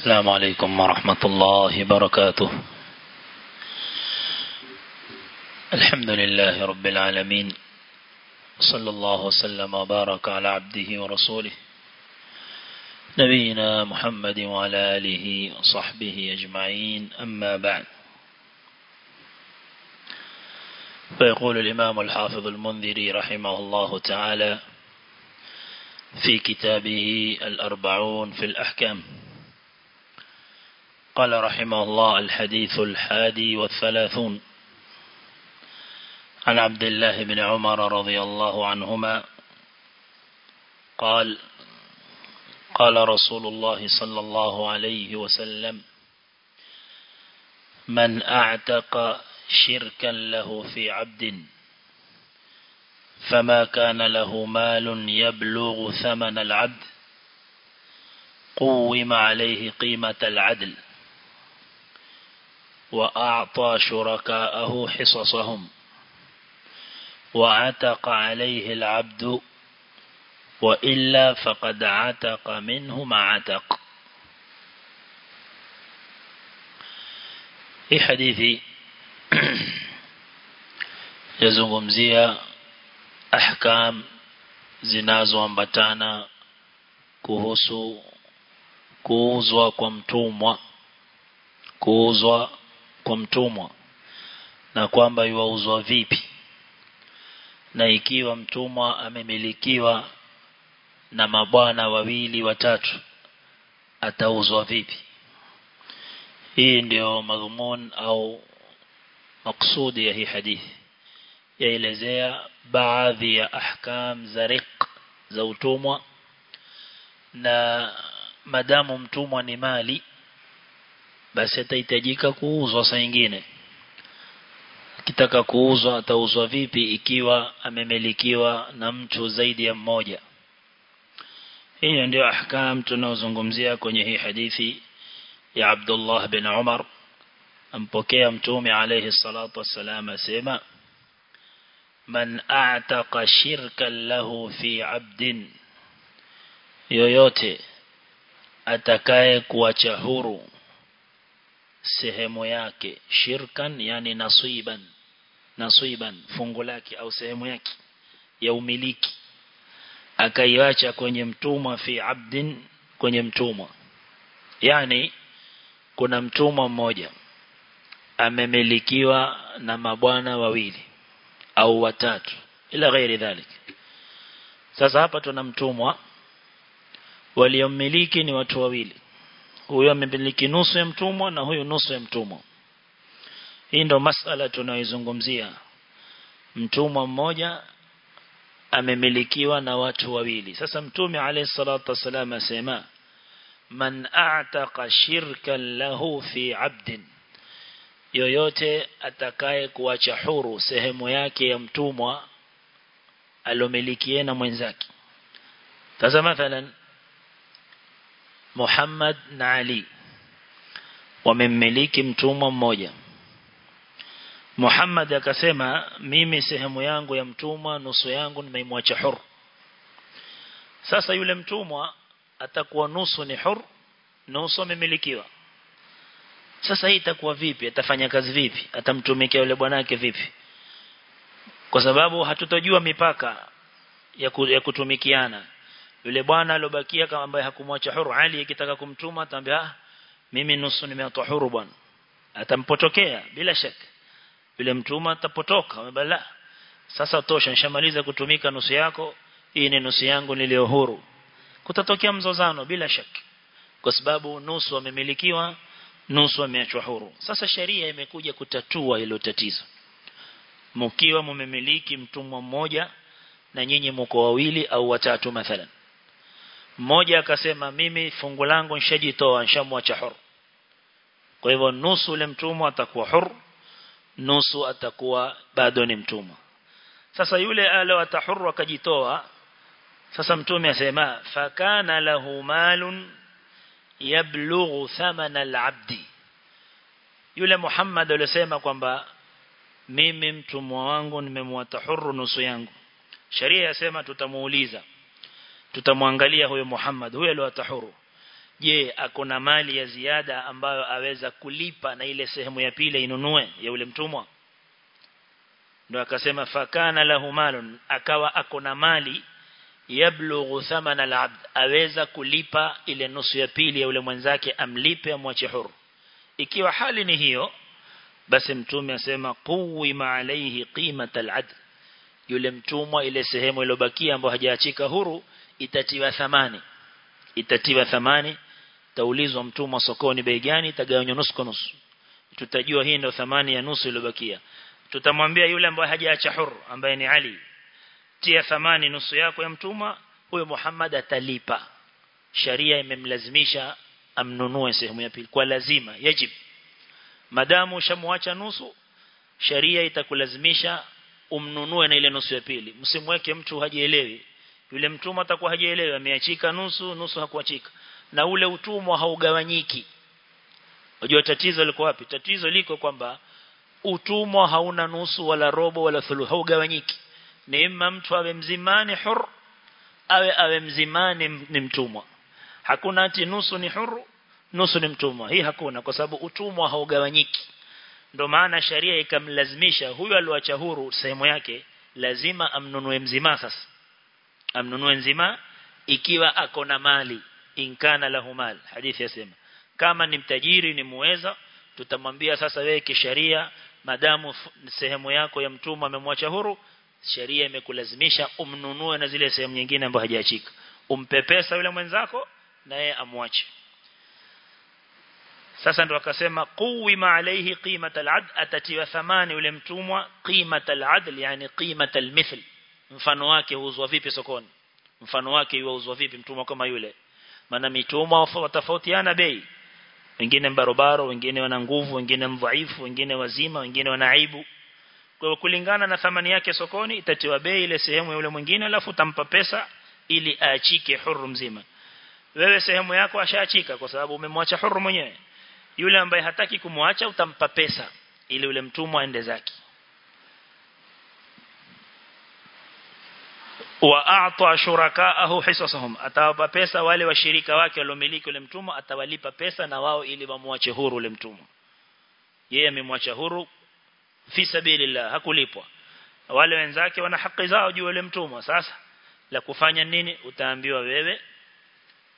السلام عليكم ورحمة الله وبركاته. الحمد لله رب العالمين. صلى الله وسلم وبارك على عبده ورسوله. نبينا محمد وعلى آله وصحبه أجمعين. أما بعد. فيقول الإمام الحافظ المنذري رحمه الله تعالى في كتابه الأربعون في الأحكام. قال رحمه الله الحديث الحادي والثلاثون. عن عبد الله بن عمر رضي الله عنهما قال قال رسول الله صلى الله عليه وسلم من أعتق شركا له في عبد فما كان له مال يبلغ ثمن العبد قوم عليه قيمة العدل. وأعطى شركاءه حصصهم. وعتق عليه العبد وإلا فقد عتق منه ما عتق. في حديثي يزغمزي أحكام زناز وانبتانا كهوسو كوزوا كمتوموا كوزوا kwa mtumwa na kwamba yuauzwa vipi. Na ikiwa mtumwa amemilikiwa na mabwana wawili watatu atauzwa vipi? Hii ndio madhumun au maksudi ya hii hadithi. Yaelezea baadhi ya ahkam za riq za utumwa. Na madamu mtumwa ni mali basi atahitajika kuuzwa saa nyingine. Akitaka kuuzwa atauzwa vipi ikiwa amemilikiwa na mtu zaidi ya mmoja? Hiyo ndio ahkam tunaozungumzia kwenye hii hadithi ya Abdullah bin Umar. Ampokea mtume alayhi salatu wassalam asema man a'taqa shirkan lahu fi 'abdin. Yoyote atakaye kuacha huru sehemu yake. Shirkan yani nasiban. Nasiban fungu lake au sehemu yake ya umiliki. Akaiacha kwenye mtumwa fi abdin kwenye mtumwa. Yani kuna mtumwa mmoja. Amemilikiwa na mabwana wawili au watatu ila ghairi dhalik. Sasa hapa tuna mtumwa. Waliomiliki ni watu wawili huyo amemiliki nusu ya mtumwa na huyo nusu ya mtumwa. Hii ndo masala tunayoizungumzia. Mtumwa mmoja amemilikiwa na watu wawili. Sasa mtume alayhi salatu wasallam asema man a'taqa shirkan lahu fi 'abdin. Yoyote atakaye kuacha huru sehemu yake ya mtumwa alomilikie na mwenzake. Sasa mathalan Muhammad na Ali. Wamemmiliki mtumwa mmoja. Muhammad akasema mimi sehemu yangu ya mtumwa nusu yangu nimeimwacha hur. Sasa yule mtumwa atakuwa nusu ni hur nusu amemilikiwa. Sasa hii itakuwa vipi? Atafanya kazi vipi? Atamtumikia yule bwanake vipi? Kwa sababu hatutojua mipaka ya kutumikiana yule bwana alobakia kama ambaye hakumwacha huru Ali akitaka kumtuma atambia ah mimi nusu nimeatoa huru bwana. Atampotokea bila shaka. Yule mtuma atapotoka amebala sasa tosha nishamaliza kutumika nusu yako hii ni nusu yangu nilio huru. Kutatokea mzozano bila shaka. Kwa sababu nusu amemilikiwa nusu ameachwa huru. Sasa sheria imekuja kutatua hilo tatizo. Mkiwa mmemiliki mtumwa mmoja na nyinyi mko wawili au watatu mathalan mmoja akasema mimi fungu langu nishajitoa nishamwacha huru. Kwa hivyo nusu ule mtumwa atakuwa huru nusu atakuwa bado ni mtumwa. Sasa yule alo atahuru akajitoa sasa mtume asema fakana lahu malun yablughu thamana al-abdi. Yule Muhammad aliyosema kwamba mimi mtumwa wangu nimemwata huru nusu yangu. Sheria yasema tutamuuliza tutamwangalia huyo Muhammad huyo aliwata huru je akona mali ya ziada ambayo aweza kulipa na ile sehemu ya pili inunue ya ule mtumwa? Ndo akasema fakana lahu malun akawa akona mali yablughu thamana al-abd aweza kulipa ile nusu ya pili ya ule mwenzake amlipe amwache huru. Ikiwa hali ni hiyo basi mtume asema quwima alayhi qimata al-adl yule mtumwa ile sehemu iliyobakia ambayo hajaachika huru itatiwa thamani. Itatiwa thamani taulizwa mtumwa sokoni bei gani itagawanywa nusu kwa nusu. Tutajua hii ndio thamani ya nusu iliyobakia. Tutamwambia yule ambaye hajaacha huru ambaye ni Ali tia thamani nusu yako ya mtumwa huyo Muhammad atalipa. Sharia imemlazimisha amnunue sehemu ya pili kwa lazima yajib. Madamu ushamwacha nusu sharia itakulazimisha umnunue na ile nusu ya pili. Msimweke mtu hajielewi yule mtumwa atakuwa hajielewi ameachika nusu nusu hakuachika. Na ule utumwa haugawanyiki. Unajua tatizo liko wapi? Tatizo liko kwamba utumwa hauna nusu wala robo wala thuluth haugawanyiki. Ni imma mtu awe mzimani hur awe awe mzimani ni mtumwa. Hakuna ati nusu ni huru nusu ni mtumwa. Hii hakuna kwa sababu utumwa haugawanyiki. Ndio maana sharia ikamlazimisha huyu aliwacha huru sehemu yake lazima amnunue mzima sasa amnunue nzima ikiwa ako na mali inkana lahu mal. Hadithi yasema kama ni mtajiri ni muweza tutamwambia sasa wewe kisheria madamu sehemu yako ya mtumwa amemwacha huru sheria imekulazimisha umnunue na zile sehemu nyingine ambazo hajaachika. Umpe pesa yule mwenzako na yeye amwache. Sasa ndo akasema quwima alayhi qimat al-adl atatiwa thamani yule mtumwa qimat al-adl yani qimat al-mithl mfano wake huuzwa vipi sokoni? Mfano wake yuuzwa vipi? Mtumwa kama yule. Maana mitumwa watafautiana bei. Wengine barobaro wengine wana nguvu wengine mdhaifu wengine wazima wengine wana aibu. Kwa hiyo kulingana na thamani yake sokoni itatiwa bei ile sehemu ya yule mwingine alafu utampa pesa ili aachike huru mzima. Wewe sehemu yako ashaachika kwa sababu umemwacha huru mwenyewe. Yule ambaye hataki kumwacha utampa pesa ili yule mtumwa aende zake wa a'ta shurakaahu hisasahum. Atawapa pesa wale washirika wake waliomiliki ule mtumwa atawalipa pesa na wao ili wamwache huru ule mtumwa. Yeye amemwacha huru fi sabilillah hakulipwa. Wale wenzake wana haki zao juu yule mtumwa. Sasa la kufanya nini? Utaambiwa wewe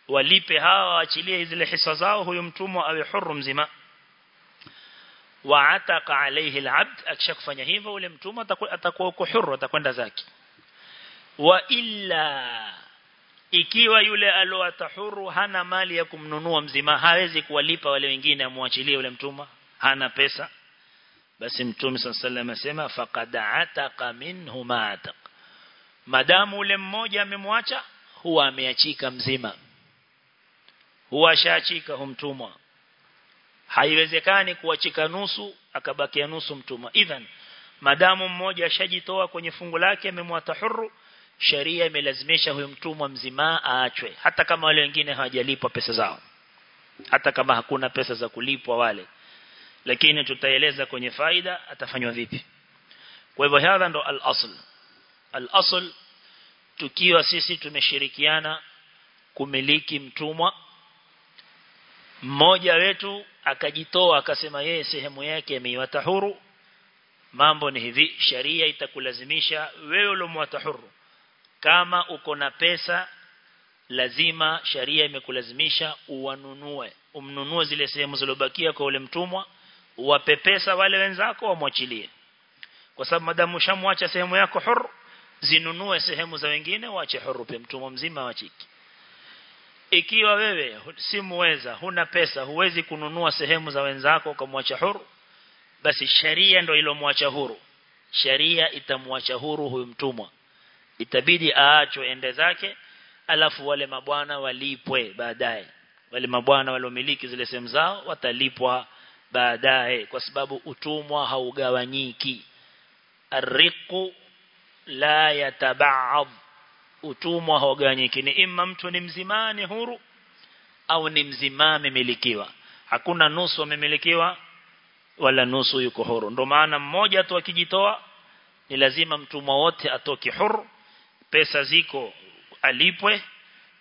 walipe hawa waachilie zile hisa zao huyu mtumwa awe huru mzima. Wa ataka alayhi alabd akishakufanya hivyo ule mtumwa atakuwa huru atakwenda zake wa illa ikiwa yule alowata huru hana mali ya kumnunua mzima hawezi kuwalipa wale wengine amwachilie yule mtumwa hana pesa. Basi mtume sallallahu asema faqad ataqa minhu ma ataq madamu ule mmoja amemwacha huwa ameachika mzima. Huwa shaachika humtumwa haiwezekani kuachika nusu akabakia nusu mtumwa. Idhan madamu mmoja ashajitoa kwenye fungu lake amemwata huru sheria imelazimisha huyo mtumwa mzima aachwe hata kama wale wengine hawajalipwa pesa zao hata kama hakuna pesa za kulipwa wale. Lakini tutaeleza kwenye faida atafanywa vipi. Kwa hivyo hadha ndo al-asl. Al-asl tukiwa sisi tumeshirikiana kumiliki mtumwa mmoja wetu akajitoa akasema yeye sehemu yake ameiwata huru mambo ni hivi sharia itakulazimisha wewe ulomwata huru kama uko na pesa lazima sharia imekulazimisha uwanunue. Umnunue zile sehemu zilizobakia kwa ule mtumwa uwape pesa wale wenzako wamwachilie. Kwa sababu madamu shamwacha sehemu yako huru zinunue sehemu za wengine waache huru pe mtumwa mzima wachiki ikiwa wewe si muweza huna pesa huwezi kununua sehemu za wenzako ukamwacha huru basi sharia ndio ilomwacha huru. Sharia itamwacha huru huyu mtumwa itabidi aachwe ende zake alafu wale mabwana walipwe baadaye. Wale mabwana waliomiliki zile sehemu zao watalipwa baadaye kwa sababu utumwa haugawanyiki. Arriqu la yataba'ad utumwa haugawanyiki. Ni imma mtu ni mzimani huru au ni mzimame milikiwa hakuna nusu amemilikiwa wala nusu yuko huru. Ndio maana mmoja tu akijitoa ni lazima mtumwa wote atoke huru pesa ziko alipwe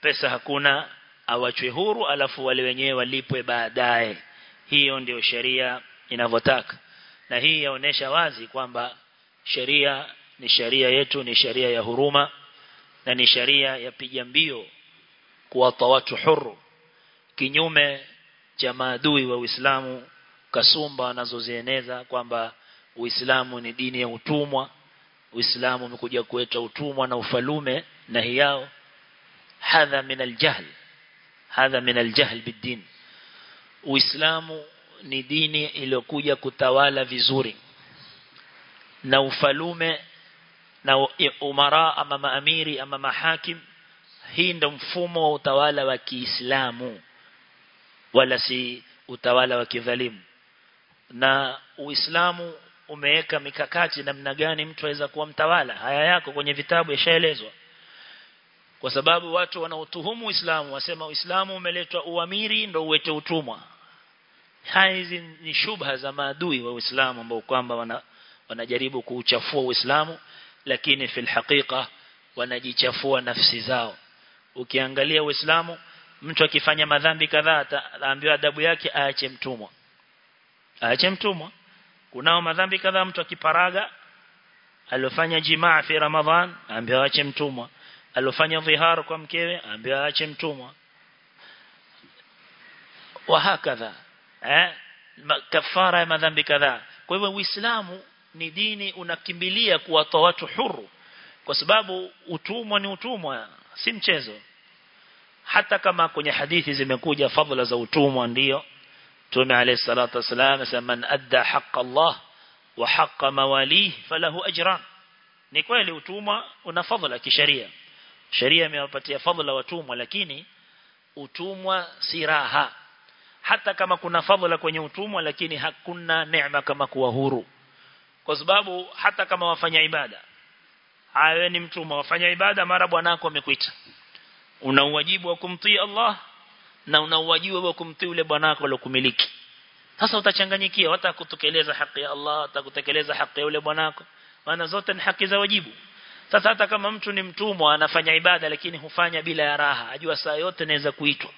pesa hakuna awachwe huru alafu wale wenyewe walipwe baadaye. Hiyo ndio sheria inavyotaka. Na hii yaonesha wazi kwamba sheria ni sheria yetu ni sheria ya huruma na ni sheria ya piga mbio kuwapa watu huru. Kinyume cha maadui wa Uislamu kasumba wanazozieneza kwamba Uislamu ni dini ya utumwa Uislamu umekuja kuleta utumwa na ufalume na hiyao hadha min aljahl. Hadha min aljahl bidin Uislamu ni dini iliyokuja kutawala vizuri. Na ufalume na umara ama maamiri ama mahakim hii ndio mfumo wa utawala wa Kiislamu. Wala si utawala wa kidhalimu. Na Uislamu umeweka mikakati namna gani mtu aweza kuwa mtawala? Haya yako kwenye vitabu yashaelezwa. Kwa sababu watu wanaotuhumu Uislamu wasema Uislamu umeletwa uamiri ndio uwete utumwa. Hizi ni shubha za maadui wa Uislamu ambao kwamba wana, wanajaribu kuuchafua Uislamu lakini fil haqiqa wanajichafua nafsi zao. Ukiangalia Uislamu mtu akifanya madhambi kadhaa ataambiwa adabu yake aache mtumwa. Aache mtumwa kunao madhambi kadhaa mtu akiparaga alofanya jimaa fi ramadhan ambaye aache mtumwa. Alofanya dhihar kwa mkewe ambaye aache mtumwa. Wa hakadha eh kafara ya madhambi kadhaa. Kwa hivyo uislamu ni dini unakimbilia kuwatoa watu huru. Kwa sababu utumwa ni utumwa si mchezo. Hata kama kwenye hadithi zimekuja fadhila za utumwa ndio Tume عليه salatu والسلام asema man adda haqq Allah wa haqq mawalih falahu ajran. Ni kweli utumwa una fadhila kisheria. Sheria imewapatia fadhila watumwa lakini utumwa si raha. Hata kama kuna fadhila kwenye utumwa lakini hakuna neema kama kuwa huru. Kwa sababu hata kama wafanya ibada awe ni mtumwa wafanya ibada mara bwanako amekuita una uwajibu wa kumtii Allah na unawajua wewe kumtii yule bwanako aliyokumiliki. Sasa utachanganyikia hata kutekeleza haki ya Allah hata kutekeleza haki ya yule bwanako maana zote ni haki za wajibu. Sasa hata kama mtu ni mtumwa anafanya ibada lakini hufanya bila ya raha. Ajua saa yote naweza kuitwa.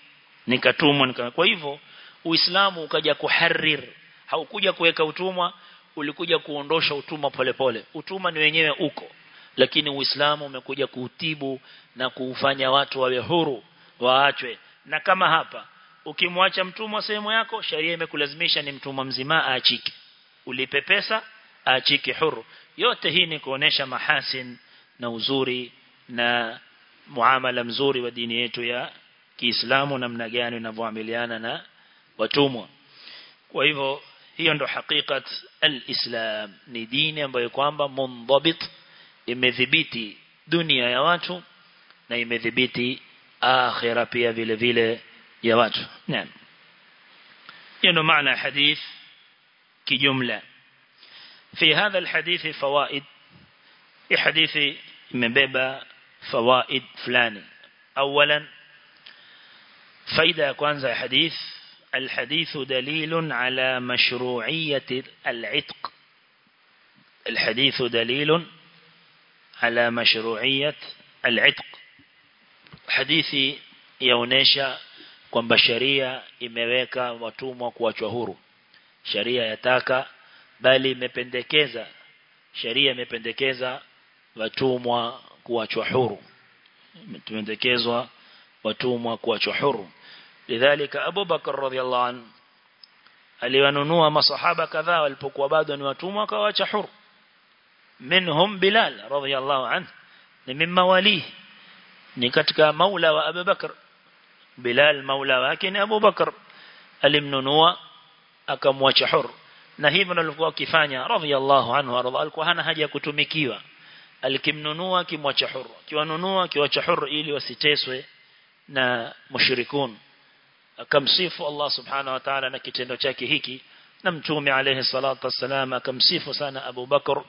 Nikatumwa nika. Kwa hivyo Uislamu ukaja kuharir haukuja kuweka utumwa ulikuja kuondosha utumwa polepole. Utumwa ni wenyewe uko. Lakini Uislamu umekuja kuutibu na kuufanya watu wawe huru waachwe na kama hapa ukimwacha mtumwa sehemu yako sharia imekulazimisha ni mtumwa mzima aachike. Ulipe pesa aachike huru. Yote hii ni kuonesha mahasin na uzuri na muamala mzuri wa dini yetu ya Kiislamu namna gani unavyoamiliana na watumwa. Kwa hivyo hiyo ndo hakikat alislam. Ni dini ambayo kwamba mundabit imedhibiti dunia ya watu na imedhibiti akhira pia vile vile ya watu naam ndo maana hadith kijumla في هذا الحديث فوائد. حديث مبيبا فوائد فلان أولا فايدة كوانزا حديث الحديث دليل على مشروعية العتق. الحديث دليل على مشروعية العتق. حديثي yaonesha kwamba sheria imeweka watumwa kuachwa huru sheria yataka bali imependekeza sheria imependekeza watumwa kuachwa huru imependekezwa watumwa kuachwa huru lidhalika Abu Bakar radhiallahu anhu aliwanunua masahaba kadhaa walipokuwa bado ni watumwa akawaacha huru minhum Bilal radhiallahu anhu ni mimma wali ni katika maula wa Abu Bakr. Bilal maula wake ni Abu Bakr. Alimnunua akamwacha huru na hivyo alikuwa akifanya radhiallahu anhu arda. Alikuwa hana haja ya kutumikiwa. Alikimnunua kimwacha huru kiwanunua kiwacha huru ili wasiteswe na mushrikun. Akamsifu Allah subhanahu wa ta'ala na kitendo chake hiki. Na mtume alayhi salatu wassalam akamsifu sana Abu Bakr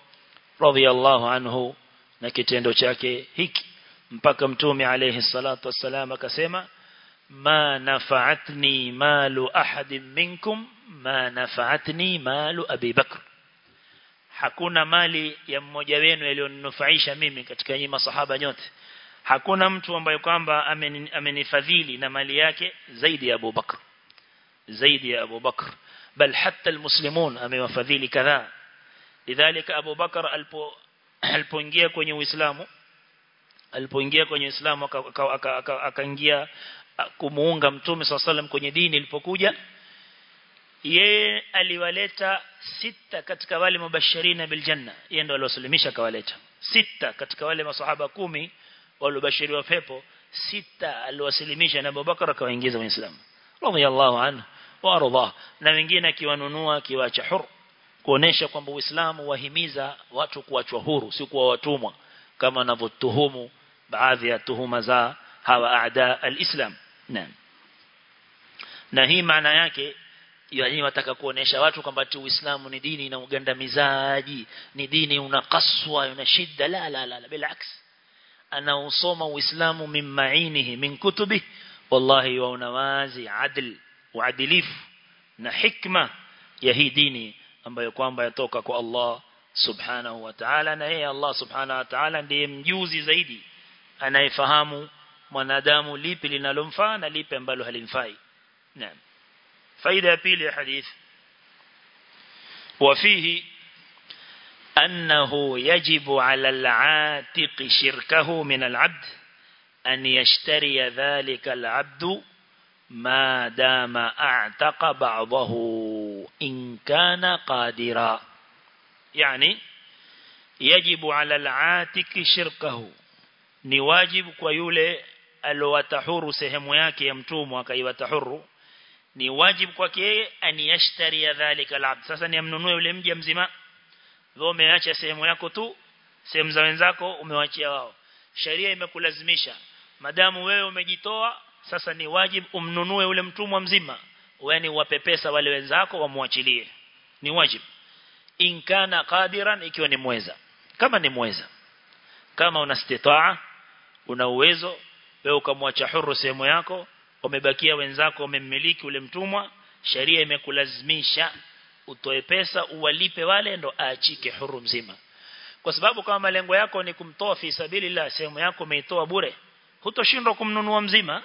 radhiallahu anhu na kitendo chake hiki mpaka mtume alayhi salatu wassalam akasema ma nafa'atni malu ahadin minkum ma nafa'atni malu Abi Bakr. Hakuna mali ya mmoja wenu yaliyonufaisha mimi katika nyinyi masahaba nyote. Hakuna mtu ambaye kwamba amenifadhili na mali yake zaidi ya Abu Bakr. Zaidi ya Abu Bakr. Bal hatta almuslimun amewafadhili kadhaa. Lidhalika Abu Bakr alipo alipoingia kwenye Uislamu alipoingia kwenye Uislamu akaingia kumuunga Mtume SAW kwenye dini ilipokuja yeye aliwaleta sita katika wale mubashirina bil janna. Yeye ndo aliwasalimisha kawaleta sita katika wale masahaba kumi waliobashiriwa pepo sita aliwasalimisha na Abubakar akawaingiza kwenye Uislamu radiyallahu anhu wa arda na wengine akiwanunua akiwaacha huru. Kuonesha kwamba Uislamu wahimiza watu kuachwa huru si kuwa watumwa kama wanavyotuhumu baadhi ya tuhuma za hawa aada alislam. Naam. Na hii maana yake yani wataka kuonesha watu kwamba Uislamu ni dini na ugandamizaji ni dini unakaswa una shida la la, la bilaks anausoma Uislamu min mainihi min kutubi wallahi waona wazi adl uadilifu na hikma ya hii dini ambayo kwamba yatoka kwa Allah subhanahu wa ta'ala. Na yeye Allah subhanahu wa ta'ala ndiye mjuzi zaidi anayefahamu mwanadamu lipi linalomfaa na lipi ambalo halimfai. Naam. Faida ya pili ya hadith. وفيه أنه يجب على العاتق شركه من العبد أن يشتري ذلك العبد ما دام اعتق بعضه إن كان قادرا يعني يجب على العاتق شركه ni wajibu kwa yule alowatahuru sehemu yake ya mtumwa akaiwatahuru. Ni wajibu kwake yeye aniyashtari ya dhalika alabd. Sasa ni amnunue yule mja mzima. Wewe umeacha sehemu yako tu sehemu za wenzako umewachia wao. Sheria imekulazimisha. Madamu wewe umejitoa sasa ni wajibu umnunue yule mtumwa mzima. Yani wapepesa wale wenzako wamwachilie. Ni wajibu. Inkana qadiran ikiwa ni mweza. Kama ni mweza. Kama una istitaa una uwezo wewe ukamwacha huru sehemu yako umebakia wenzako wamemmiliki ule mtumwa sheria imekulazimisha utoe pesa uwalipe wale ndo aachike huru mzima. Kwa sababu kama malengo yako ni kumtoa fi sabilillah sehemu yako umeitoa bure hutoshindwa kumnunua mzima.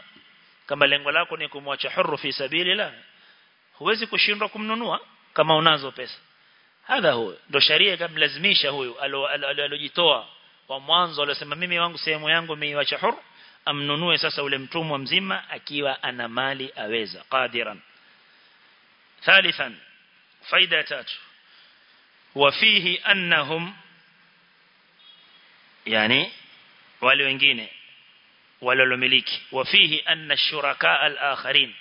Kama lengo lako ni kumwacha huru fi sabilillah huwezi kushindwa kumnunua kama unazo pesa. Hadha huyo ndo sharia ikamlazimisha huyu alojitoa wa mwanzo aliyosema mimi wangu sehemu yangu nimeiacha hur amnunue sasa ule mtumwa mzima akiwa ana mali aweza. Qadiran. Thalithan. Faida tatu. Wafihi annahum yani wale wengine wale walolomiliki wafihi anna shuraka al-akharin.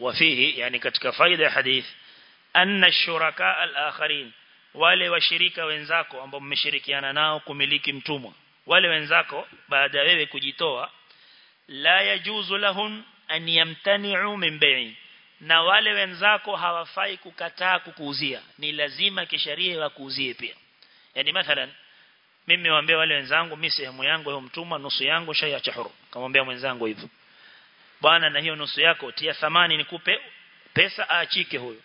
Wafihi yani katika faida ya hadith anna shuraka al-akharin wale washirika wenzako ambao mmeshirikiana nao kumiliki mtumwa. Wale wenzako baada ya wewe kujitoa la yajuzu lahun an yamtani'u min bai'i na wale wenzako hawafai kukataa kukuuzia. Ni lazima kisheria wakuuzie pia. Yani mathalan mimi niwaambia wale wenzangu mimi sehemu yangu ya mtumwa nusu yangu shaiacha huru kamwambia mwenzangu hivyo. Bwana na hiyo nusu yako tia thamani nikupe pesa aachike huyo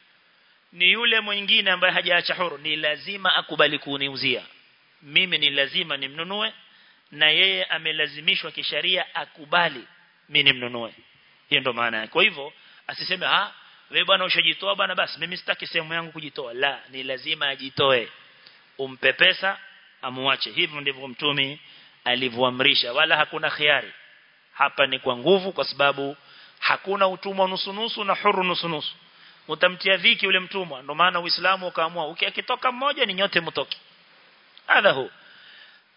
ni yule mwingine ambaye hajaacha huru ni lazima akubali kuniuzia. Mimi ni lazima nimnunue na yeye amelazimishwa kisheria akubali mimi nimnunue. Hiyo ndo maana yake. Kwa hivyo asiseme ah wewe bwana ushajitoa bwana basi mimi sitaki sehemu yangu kujitoa. La ni lazima ajitoe. Umpe pesa amuache. Hivyo ndivyo mtume alivyoamrisha. Wala hakuna khiari. Hapa ni kwa nguvu kwa sababu hakuna utumwa nusu nusu na huru nusu nusu utamtia dhiki yule mtumwa. Ndio maana uislamu ukaamua ukitoka mmoja ni nyote mtoki hadha hu.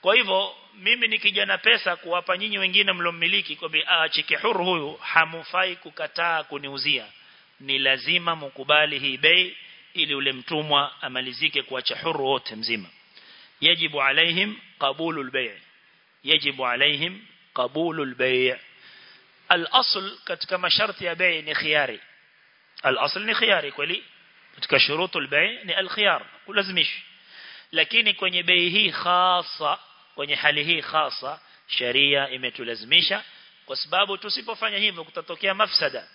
Kwa hivyo mimi nikija na pesa kuwapa nyinyi wengine mlomiliki kwa bi ah, huru huyu hamufai kukataa kuniuzia. Ni lazima mkubali hii bei ili ule mtumwa amalizike kuacha huru wote mzima. Yajibu alaihim qabulul bay' yajibu alaihim qabulul bay' al-asl katika masharti ya bei ni khiari al-asl ni khiyari kweli? Katika shurutu bay ni al-khiyar kulazimishi. Lakini kwenye bei hii khasa kwenye hali hii khasa sharia imetulazimisha kwa sababu tusipofanya hivyo kutatokea mafsada.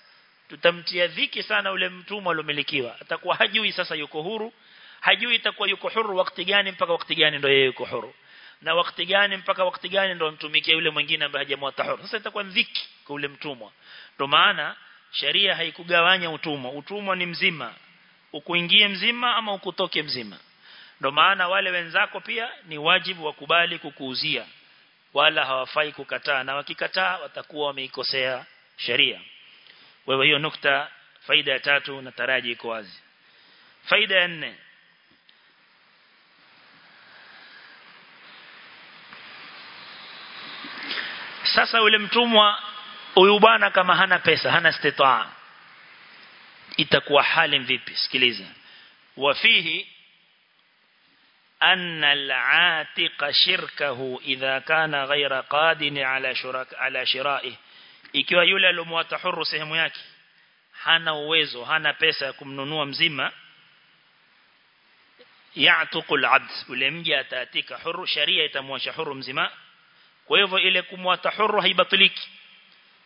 Tutamtia dhiki sana ule mtumwa alomilikiwa atakuwa hajui sasa yuko huru hajui itakuwa yuko huru wakati gani mpaka wakati gani ndio yuko huru. Na wakati gani mpaka wakati gani ndio mtumikie yule mwingine ambaye hajamwa tahuru sasa itakuwa dhiki kwa ule mtumwa. Ndio maana sheria haikugawanya utumwa. Utumwa ni mzima. Ukuingie mzima ama ukutoke mzima. Ndio maana wale wenzako pia ni wajibu wakubali kukuuzia. Wala hawafai kukataa na wakikataa watakuwa wameikosea sheria. Wewe hiyo nukta faida ya tatu na taraji iko wazi. Faida ya nne. Sasa yule mtumwa huyu bwana kama hana pesa hana istitaa itakuwa hali vipi sikiliza wafihi أن العاتق شركه إذا كان غير قادن على شرك على شرائه ikiwa yule alomwata huru sehemu yake hana uwezo hana pesa kumnunua mzima ya'tuqul 'abd ule mja ataatika huru sharia itamwacha huru mzima kwa huru haibatiliki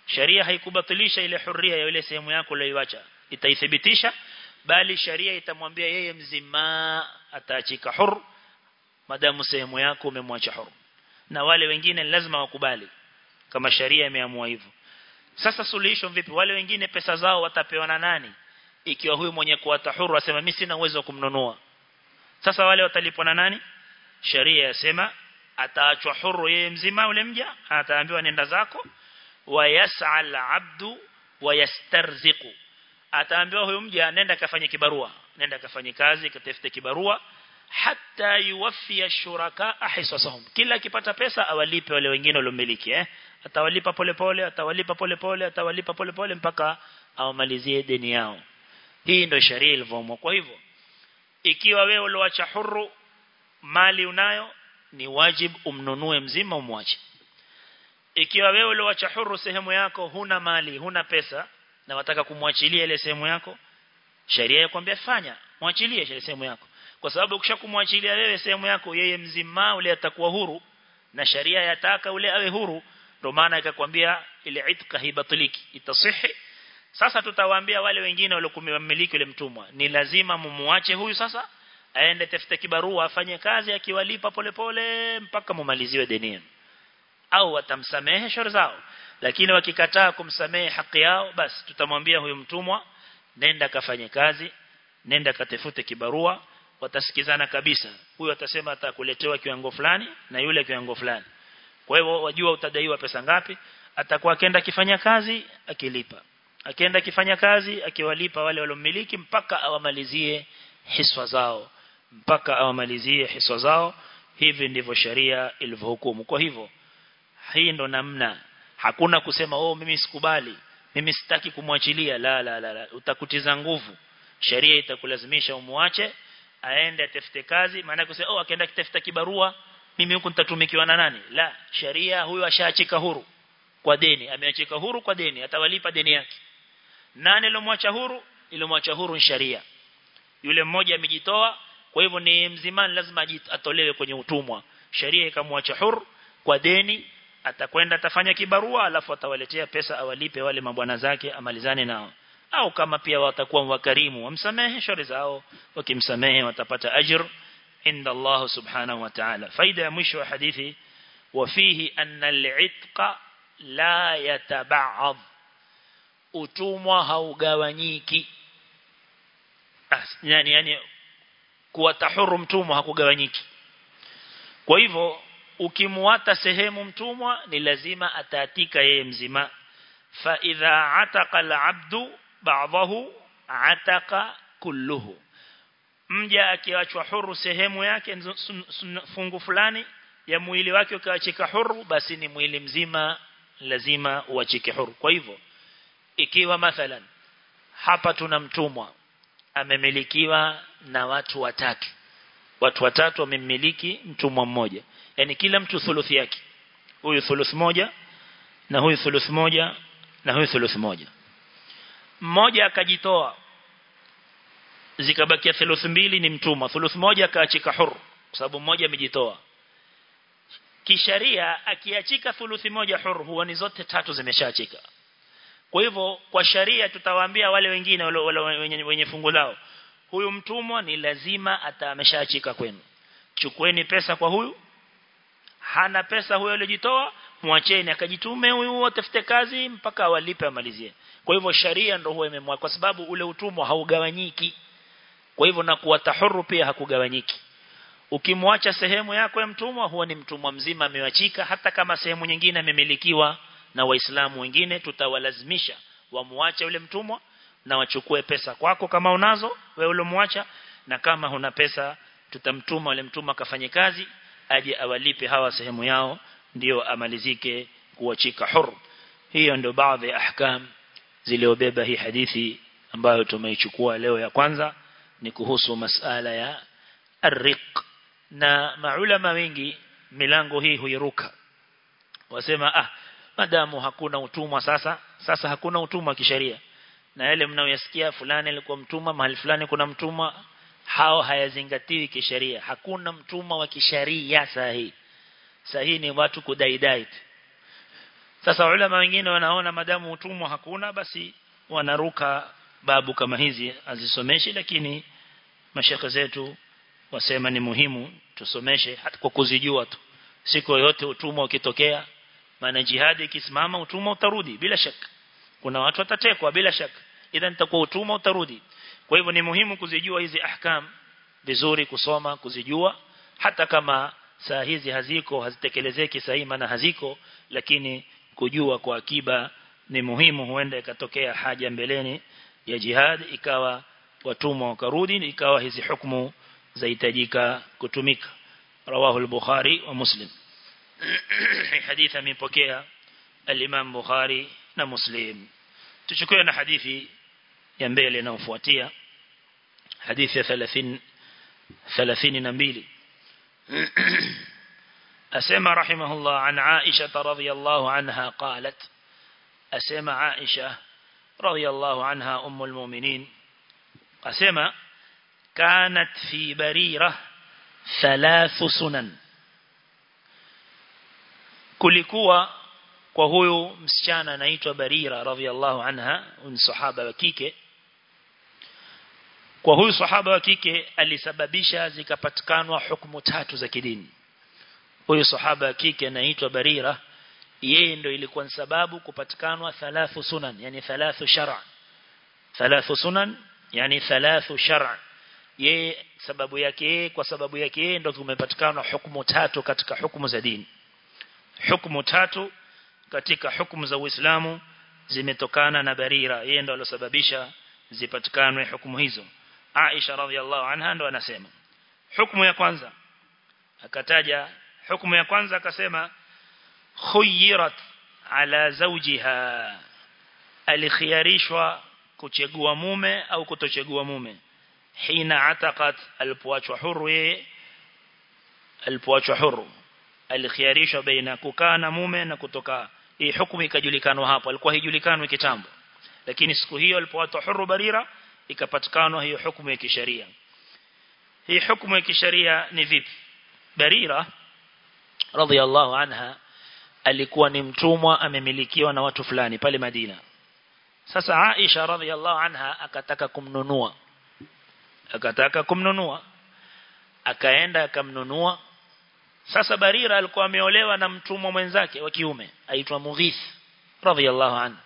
sharia haikubatilisha ile huria ya ile sehemu yako uliyoacha itaithibitisha bali sharia itamwambia yeye mzima ataachika huru madamu sehemu yako umemwacha huru na wale wengine lazima wakubali kama sharia imeamua hivyo. Sasa suluhisho vipi? Wale wengine pesa zao watapewa na nani? Ikiwa huyu mwenye kuwata huru asema mimi sina uwezo wa kumnunua. Sasa wale watalipwa na nani? Sharia yasema ataachwa huru yeye mzima ule mja ataambiwa nenda zako wayas'al abdu wayastarziqu. Ataambiwa huyo mja nenda kafanye kibarua. Nenda kafanye kazi katafute kibarua hatta yuwaffi shuraka hisasahum kila akipata pesa awalipe wale wengine waliomiliki eh? Atawalipa polepole atawalipa polepole atawalipa polepole mpaka awamalizie deni yao. Hii ndio sharia ilivyoamua. Kwa hivyo ikiwa wewe ulioacha huru mali unayo ni wajib umnunue mzima umwache ikiwa wewe ulioacha huru sehemu yako huna mali huna pesa na wataka kumwachilia ile sehemu yako sheria yakwambia fanya mwachilie ile sehemu yako. Kwa sababu ukishakumwachilia wewe sehemu yako yeye mzima ule atakuwa huru na sharia yataka ule awe huru. Ndio maana ikakwambia ile itka hibatiliki itasihi sasa tutawaambia wale wengine waliokumiliki ile mtumwa ni lazima mumuache huyu sasa aende tafute kibarua afanye kazi akiwalipa polepole mpaka mumaliziwe deni au watamsamehe shari zao. Lakini wakikataa kumsamehe haki yao basi tutamwambia huyu mtumwa nenda kafanye kazi nenda katefute kibarua watasikizana kabisa. Huyu atasema atakuletewa kiwango fulani na yule kiwango fulani. Kwa hivyo wajua utadaiwa pesa ngapi atakuwa akenda akifanya kazi akilipa. Akienda akifanya kazi akiwalipa wale waliomiliki mpaka awamalizie hiswa zao. Mpaka awamalizie hiswa zao. Hivi ndivyo sharia ilivyohukumu. Kwa hivyo hii ndo namna. Hakuna kusema oh mimi sikubali mimi sitaki kumwachilia. La la la, la. utakutiza nguvu. Sheria itakulazimisha umuache aende atafute kazi. Maana kusema oh akaenda kitafuta kibarua mimi huko nitatumikiwa na nani? La sheria huyu ashaachika huru kwa deni. Ameachika huru kwa deni atawalipa deni yake. Nani alomwacha huru? Ilomwacha huru ni sheria. Yule mmoja amejitoa kwa hivyo ni mzimani lazima atolewe kwenye utumwa. Sheria ikamwacha huru kwa deni atakwenda atafanya kibarua alafu atawaletea pesa awalipe wale mabwana zake amalizane nao. Au kama pia watakuwa wakarimu wamsamehe shari zao. Wakimsamehe watapata ajr. Inda Allah subhanahu wa ta'ala. Faida ya mwisho wa hadithi wafihi anna al-itqa la yataba'ad. Utumwa haugawanyiki. Yani yani kuwa tahuru mtumwa hakugawanyiki. Kwa hivyo ukimuata sehemu mtumwa ni lazima ataatika yeye mzima. Fa idha ataqa al-abdu ba'dahu ataqa kulluhu. Mja akiachwa huru sehemu yake fungu fulani ya mwili wake ukaachika huru basi ni mwili mzima lazima uachike huru. Kwa hivyo ikiwa mathalan hapa tuna mtumwa amemilikiwa na watu watatu. Watu watatu wamemmiliki mtumwa mmoja yani kila mtu thuluthi yake. Huyu thuluthi moja na huyu thuluthi moja na huyu thuluthi moja. Mmoja akajitoa zikabakia thuluthi mbili ni mtumwa. Thuluthi moja akaachika huru kwa sababu mmoja amejitoa. Kisharia akiachika thuluthi moja huru huwa ni zote tatu zimeshaachika. Kwa hivyo kwa sharia tutawaambia wale wengine wale, wale wenye, wenye fungu lao huyu mtumwa ni lazima atameshaachika kwenu. Chukueni pesa kwa huyu hana pesa huyo aliyojitoa mwacheni akajitume huyu atafute kazi mpaka awalipe amalizie. Kwa hivyo sharia ndio huwa imemwa kwa sababu ule utumwa haugawanyiki. Kwa hivyo na kuwa tahuru pia hakugawanyiki. Ukimwacha sehemu yako ya mtumwa huwa ni mtumwa mzima amewachika hata kama sehemu nyingine amemilikiwa na waislamu wengine tutawalazimisha wamwache ule mtumwa na wachukue pesa kwako kama unazo wewe uliomwacha na kama huna pesa tutamtuma ule mtumwa akafanye kazi aje awalipe hawa sehemu yao ndio amalizike kuachika huru hiyo ndio baadhi ya ahkam ziliobeba hii hadithi ambayo tumeichukua leo ya kwanza ni kuhusu masala ya arriq. Na maulama wengi milango hii huiruka. Wasema ah madamu hakuna utumwa sasa. Sasa hakuna utumwa kisheria. Na yale mnayoyasikia fulani alikuwa mtumwa mahali fulani kuna mtumwa hao hayazingatiwi kisheria. Hakuna mtumwa wa kisheria sahihi sahihi ni watu kudaidai sasa ulama wengine wanaona madamu utumwa hakuna basi wanaruka babu kama hizi azisomeshi lakini mashaka zetu wasema ni muhimu tusomeshe hata kwa kuzijua tu. Siku yote utumwa ukitokea maana jihadi ikisimama utumwa utarudi bila shaka. Kuna watu watatekwa bila shaka. Idha nitakuwa utumwa utarudi kwa hivyo ni muhimu kuzijua hizi ahkam. Vizuri kusoma kuzijua. Hata kama saa hizi haziko hazitekelezeki sahihi maana haziko lakini kujua kwa akiba ni muhimu huenda ikatokea haja mbeleni ya jihad ikawa watumwa wakarudi ikawa hizi hukumu zahitajika kutumika. Rawahu al-bukhari wa muslim. Hadithi amepokea al-imam bukhari na muslim. Tuchukue na hadithi ya mbele inayofuatia hadithi ya 30 32 أسمى رحمه الله عن عائشة رضي الله عنها قالت أسمى عائشة رضي الله عنها أم المؤمنين. أسمى كانت في بريرة ثلاث سنن. kulikuwa kwa huyu msichana anaitwa Barira radhiallahu anha ni sahaba wa kike kwa huyu sahaba wa kike alisababisha zikapatikanwa hukumu tatu za kidini. Huyu sahaba wa kike anaitwa Barira yeye ndio ilikuwa sababu kupatikanwa thalathu sunan yani thalathu shar'a. Thalathu sunan yani thalathu shar'a. Yeye sababu yake kwa sababu yake yeye ndio tumepatikana hukumu tatu katika hukumu za dini. Hukumu tatu katika hukumu za Uislamu zimetokana na Barira yeye ndio alosababisha zipatikanwe hukumu hizo Aisha radhiallahu anha ndo anasema. Hukumu ya kwanza. Akataja hukumu ya kwanza akasema khuyirat ala zawjiha. Alikhiarishwa kuchagua mume au kutochagua mume. Hina ataqat alipoachwa huru yeye alipoachwa huru. Alikhiarishwa baina kukaa na mume na kutoka hii hukumu ikajulikanwa hapo alikuwa hijulikani kitambo. Lakini siku hiyo alipoachwa huru barira ikapatikana hiyo hukumu ya kisheria. Hii hukumu ya kisheria ni vipi? Barira radhiallahu anha alikuwa ni mtumwa amemilikiwa na watu fulani pale Madina. Sasa Aisha radhiallahu anha akataka kumnunua. Akataka kumnunua. Akaenda akamnunua. Sasa Barira alikuwa ameolewa na mtumwa mwenzake wa kiume aitwa Mughith radhiallahu anhu.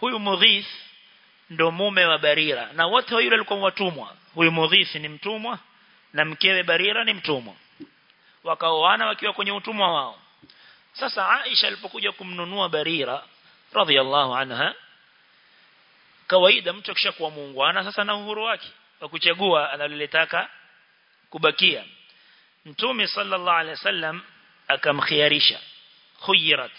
Huyu Mughith ndo mume wa Barira. Na wote wawili walikuwa watumwa huyu Mughith ni mtumwa na mkewe Barira ni mtumwa. Wakaoana wakiwa kwenye utumwa wao. Sasa Aisha alipokuja kumnunua Barira radhiallahu anha kawaida mtu akishakuwa muungwana sasa na uhuru wake wa kuchagua analolitaka kubakia. Mtume sallallahu alaihi wasallam akamkhiarisha. Khuyirat.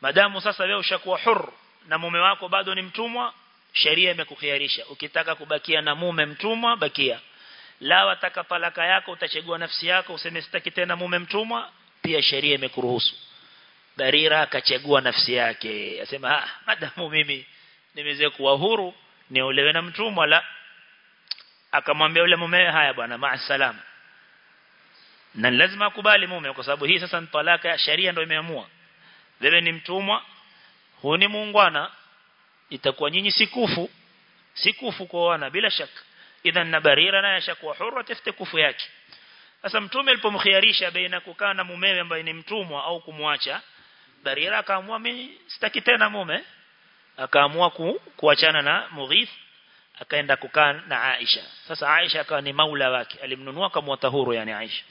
Madamu sasa wewe ushakuwa huru na mume wako bado ni mtumwa sheria imekukhiarisha. Ukitaka kubakia na mume mtumwa bakia. La wataka palaka yako utachagua nafsi yako useme sitaki tena mume mtumwa pia sheria imekuruhusu. Barira akachagua nafsi yake. Asema ah madamu mimi nimeweza kuwa huru niolewe na mtumwa. La akamwambia yule mume haya bwana maasalama na lazima akubali mume kwa sababu hii sasa ni talaka sheria ndio imeamua. Wewe ni mtumwa huni muungwana itakuwa nyinyi sikufu sikufu kwa wana bila shaka idhan na barira naye ashakuwa huru atafute kufu yake. Sasa mtume alipomkhiarisha baina kukaa na mumewe ambaye ni mtumwa au kumwacha Barira akaamua mimi sitaki tena mume. Akaamua ku, kuachana na Mughith akaenda kukaa na Aisha. Sasa Aisha akawa ni maula wake alimnunua kama tahuru yani Aisha.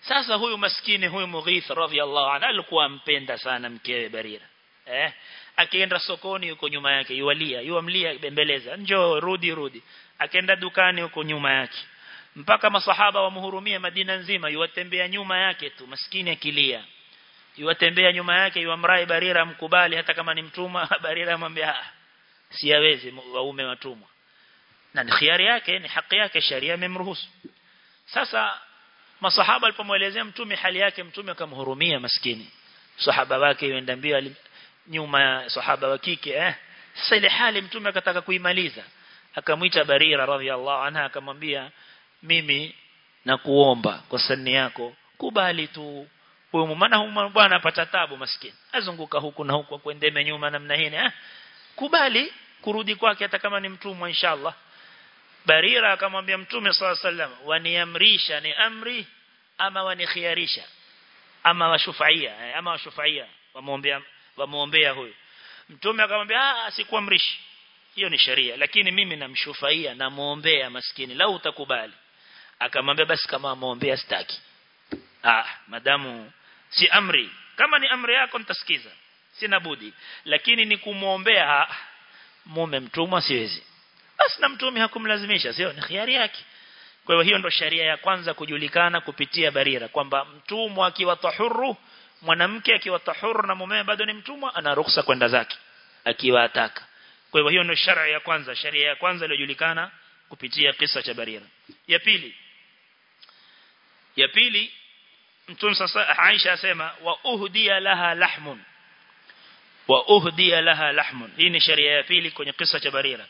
Sasa huyu maskini huyu Mughith radhiallahu anhu alikuwa ampenda sana mkewe Barira. Eh akienda sokoni yuko nyuma yake yualia yuamlia bembeleza njoo rudi rudi. Akaenda dukani huko nyuma yake. Mpaka masahaba wamhurumie Madina nzima yuwatembea nyuma yake tu maskini akilia. Yuwatembea nyuma yake yuamrai Barira mkubali hata kama ni mtumwa Barira amwambia siawezi waume watumwa. Na ni khiari yake ni haki yake sharia imemruhusu. Sasa masahaba alipomuelezea mtume hali yake mtume akamhurumia maskini. Sahaba wake yuendambia nyuma ya sahaba wa kike eh? Sasa ile hali mtume akataka kuimaliza akamwita Barira radhiallahu anha akamwambia mimi na kuomba kwa sani yako kubali tu wewe maana bwana apata tabu maskini azunguka huku na huku kuendeme nyuma namna hii eh? Kubali kurudi kwake hata kama ni mtumwa inshallah. Barira akamwambia mtume swalla sallam waniamrisha ni amri ama wanikhiarisha? Ama washufaia ama washufaia? Wamuombea wamuombea huyu. Mtume akamwambia ah sikuamrishi. Hiyo ni sheria lakini mimi namshufaia namuombea maskini lau utakubali. Akamwambia basi kama muombea sitaki. Ah madamu si amri. Kama ni amri yako nitasikiza. Sina budi. Lakini ni kumuombea mume mtumwa siwezi. Basi na mtume hakumlazimisha sio? Ni khiari yake kwa hiyo hiyo ndo sharia ya kwanza kujulikana kupitia barira kwamba mtumwa akiwa tahuru mwanamke akiwa tahuru na mume bado ni mtumwa ana ruhusa kwenda zake akiwa ataka. Kwa hiyo hiyo ndo sharia ya kwanza sharia ya kwanza iliyojulikana kupitia kisa cha barira. Ya pili ya pili mtume sasa Aisha asema wa uhdiya laha lahmun. Wa uhdiya laha lahmun. Hii ni sharia ya pili kwenye kisa cha barira.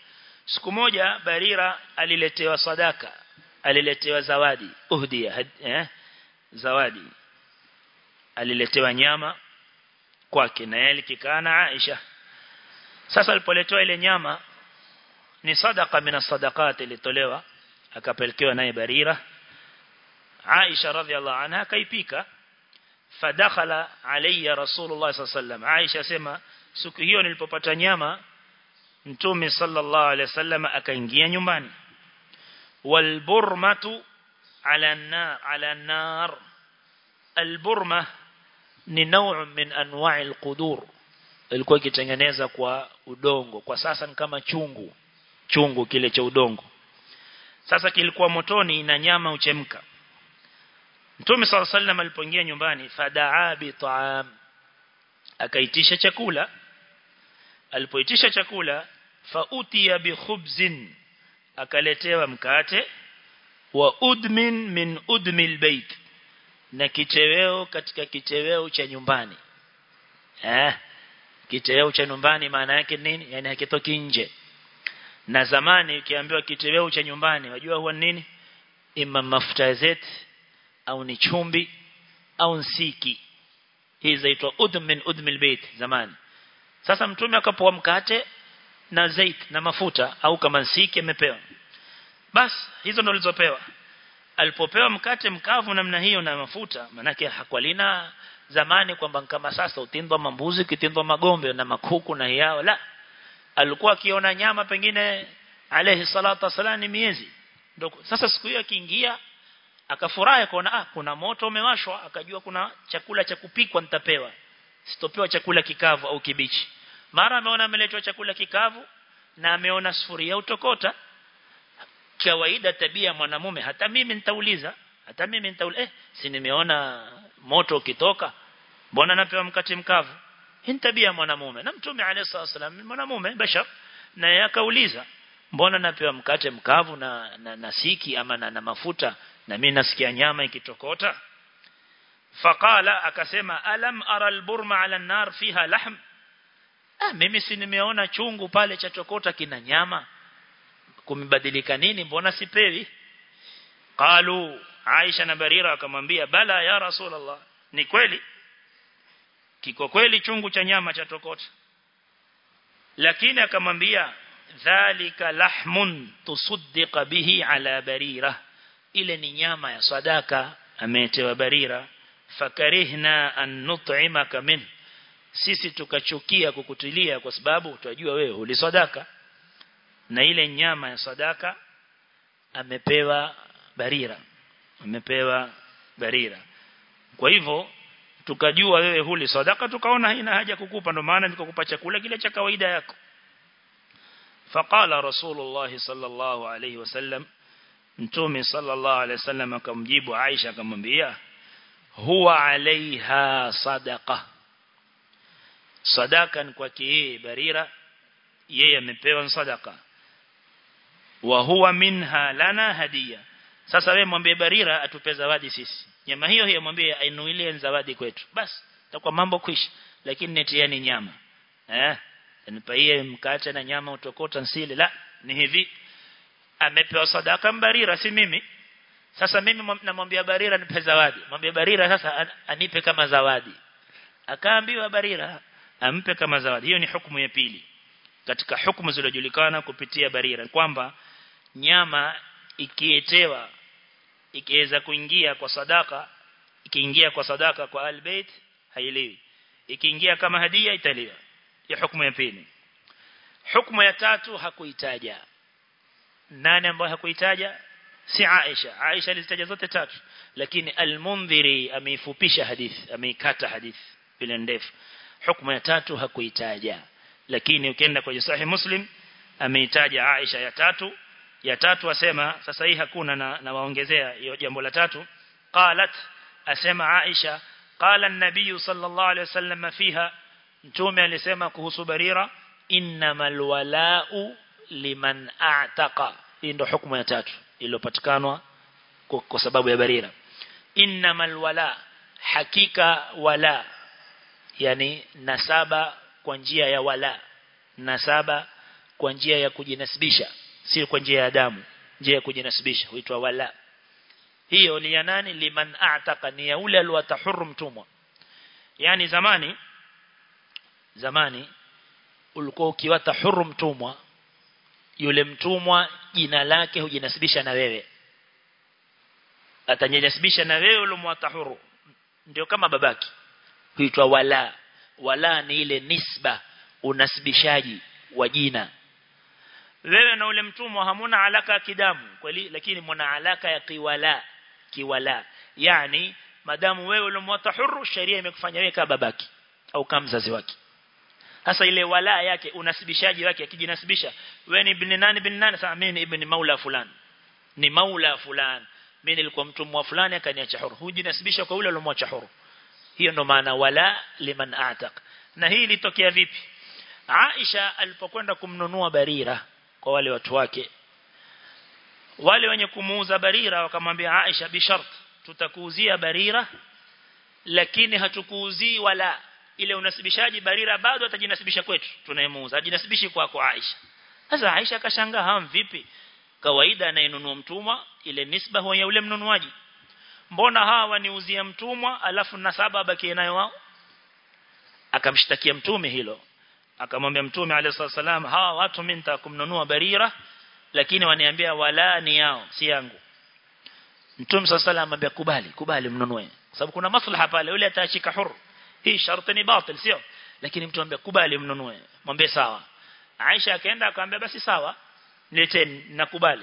Siku moja barira aliletewa sadaka aliletewa zawadi. Uhdiya eh zawadi. Aliletewa nyama kwake na yeye likikana Aisha. Sasa alipoletewa ile nyama ni sadaka mina sadaqat ilitolewa akapelekewa naye barira. Aisha radhiallahu anha kaipika fadakhala alayya rasulullah sallallahu Aisha sema siku hiyo nilipopata nyama mtume sallallahu alaihi wasallam akaingia nyumbani walburmatu ala nar ala nar alburma ni nau min anwa'i alqudur ilikuwa ikitengeneza kwa udongo kwa sasa ni kama chungu chungu kile cha udongo sasa kilikuwa motoni na nyama uchemka Mtume صلى الله عليه وسلم alipoingia nyumbani fadaa bi ta'am akaitisha chakula alipoitisha chakula fautiya bi khubzin akaletewa mkate wa udmin min udmil bait na kicheweo katika kicheweo cha nyumbani. Eh kicheweo cha nyumbani maana yake nini? Yani hakitoki nje. Na zamani ukiambiwa kicheweo cha nyumbani wajua huwa nini? Imma mafuta zetu au ni chumbi au nsiki. Hii zaitwa udmin udmil bait zamani. Sasa mtume akapoa mkate na zait na mafuta au kama nsiki amepewa. Bas hizo ndo alizopewa alipopewa mkate mkavu namna hiyo na mafuta manake hakwalina zamani kwamba kama sasa utindwa mambuzi kitindwa magombe na makuku na yao la. Alikuwa akiona nyama pengine alayhi salatu wasalam ni miezi. Ndio sasa siku hiyo akiingia akafurahi kuona ah kuna moto umewashwa akajua kuna chakula cha kupikwa nitapewa. Sitopewa chakula kikavu au kibichi mara ameona ameletwa chakula kikavu na ameona sufuria utokota. Kawaida tabia mwanamume hata mimi nitauliza hata mimi nitauliza eh si nimeona moto ukitoka? Mbona napewa mkate mkavu? Hii tabia mwanamume. Na mtume alayhi wasallam mwanamume bashar na yakauliza mbona napewa mkate mkavu na, na, na siki ama na, na mafuta na mimi nasikia nyama ikitokota? Faqala akasema alam ara alburma ala nar fiha lahm ah mimi si nimeona chungu pale cha tokota kina nyama. Kumebadilika nini? Mbona sipewi? Qalu Aisha na Barira akamwambia bala ya rasulullah. Ni kweli? Kiko kweli chungu cha nyama cha tokota lakini akamwambia dhalika lahmun tusaddiqa bihi ala barira. Ile ni nyama ya sadaka ametewa barira. Fakarihna an nut'imaka min sisi tukachukia kukutilia kwa sababu tunajua wewe ulisadaka na ile nyama ya sadaka amepewa barira. Amepewa barira. Kwa hivyo tukajua wewe huli sadaka tukaona haina haja kukupa. Ndo maana nikakupa chakula kile cha kawaida yako. Faqala rasulullah sallallahu alayhi wasallam mtume sallallahu alayhi wasallam akamjibu Aisha akamwambia huwa alaiha sadaqa sadaka ni kwake yeye barira yeye amepewa sadaka wa huwa minha lana hadia sasa wewe mwambie barira atupe zawadi sisi. Nyama hiyo hiyo mwambie ainuilie zawadi kwetu. Basi itakuwa mambo kwisha. Lakini netieni nyama. Eh nipaie mkate na nyama utokota nsile. La ni hivi. Amepewa sadaka mbarira si mimi. Sasa mimi namwambia barira nipe zawadi. Mwambie barira sasa anipe kama zawadi. Akaambiwa barira ampe kama zawadi. Hiyo ni hukumu ya pili katika hukumu zilizojulikana kupitia barira kwamba nyama ikietewa ikiweza kuingia kwa sadaka ikiingia kwa sadaka kwa albayt hailiwi. Ikiingia kama hadia italiwa. Ya hukumu ya pili. Hukumu ya tatu hakuitaja. Nani ambaye hakuitaja? Si Aisha. Aisha alizitaja zote tatu. Lakini al-Mundhiri ameifupisha hadithi ameikata hadithi bila ndefu hukumu ya tatu hakuitaja. Lakini ukienda kwenye sahih Muslim ameitaja Aisha ya tatu. Ya tatu asema sasa hii hakuna na, na hiyo jambo la tatu. Qalat asema Aisha qala an-nabiy sallallahu alayhi wasallam fiha. Mtume alisema kuhusu barira innamal wala'u liman a'taqa. Hii ndio hukumu ya tatu iliyopatikana kwa sababu ya barira. Innamal wala hakika wala yani nasaba kwa njia ya wala. Nasaba kwa njia ya kujinasibisha. Si kwa njia ya damu. Njia ya kujinasibisha huitwa wala. Hiyo ni ya nani? Liman a'taqa ni ya ule aliyotahuru mtumwa yani zamani zamani ulikuwa ukiwata huru mtumwa yule mtumwa jina lake hujinasibisha na wewe. Atajinasibisha na wewe ulomwata huru ndio kama babaki huitwa wala. Wala ni ile nisba unasibishaji wa jina. Wewe na ule mtumwa hamuna alaka ya kidamu kweli? Lakini mna alaka ya kiwala. Kiwala. Yani madamu wewe ulomwata huru sheria imekufanya wewe kama babaki au kama mzazi wake. Hasa ile wala yake unasibishaji wake akijinasibisha wewe ni ibn nani ibn nani? Sasa mimi ni ibn maula fulani. Ni maula fulani. Mimi nilikuwa mtumwa fulani akaniacha huru. Hujinasibisha kwa ule alomwacha huru hiyo ndo maana wala liman a'taq. Na hii ilitokea vipi? Aisha alipokwenda kumnunua Barira kwa wale watu wake. Wale wenye kumuuza Barira wakamwambia Aisha bishart tutakuuzia Barira lakini hatukuuzii wala. Ile unasibishaji Barira bado atajinasibisha kwetu tunayemuuza ajinasibishi kwa kwa Aisha. Sasa Aisha akashangaa vipi kawaida anayenunua mtumwa ile nisba huwa ya ule mnunuaji mbona hawa waniuzia mtumwa alafu nasaba bakie nayo wao? Akamshtakia mtume hilo. Akamwambia mtume alayhi salam hawa watu mimi nitakumnunua barira lakini waniambia wala ni yao si yangu. Mtume sallallahu alayhi kubali kubali mnunue. Sababu kuna maslaha pale yule ataachika huru. Hii sharti ni batil sio? Lakini mtu anambia kubali mnunue. Mwambie sawa. Aisha akaenda akamwambia basi sawa nileteni nakubali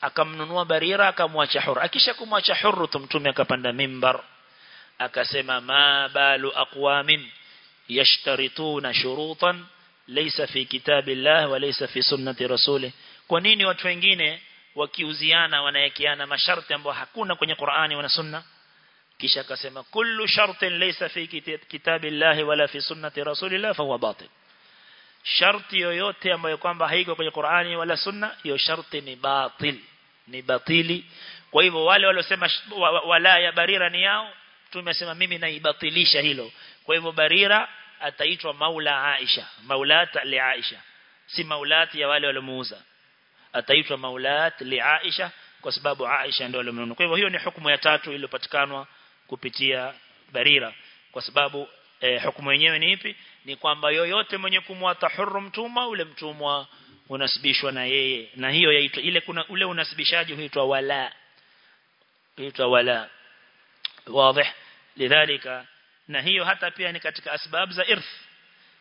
akamnunua barira akamwacha huru. Akisha kumwacha huru mtume akapanda mimbar. Akasema ma balu aqwamin yashtarituna shurutan laysa fi kitabillah wa laysa fi sunnati rasulih kwa nini watu wengine wakiuziana wanayekiana masharti ambayo hakuna kwenye Qur'ani wala sunna? Kisha akasema kullu shartin laysa fi kitabillah wala fi sunnati rasulillah fa huwa batil sharti yoyote ambayo kwamba haiko kwenye Qur'ani wala sunna hiyo sharti ni batil ni batili. Kwa hivyo wale waliosema wala ya barira ni yao tumesema mimi naibatilisha hilo. Kwa hivyo barira ataitwa maula Aisha maulat li Aisha si maulati ya wale waliomuuza. Ataitwa maulat li Aisha kwa sababu Aisha ndio aliyomnunua kwa hivyo hiyo ni hukumu ya tatu iliyopatikana kupitia barira. Kwa sababu eh, hukumu yenyewe ni ipi ni kwamba yoyote mwenye kumwata huru mtumwa ule mtumwa unasibishwa na yeye. Na hiyo yaitwa ile kuna ule unasibishaji huitwa wala. Huitwa wala. Wazi. Lidhalika na hiyo hata pia ni katika asbab za irth.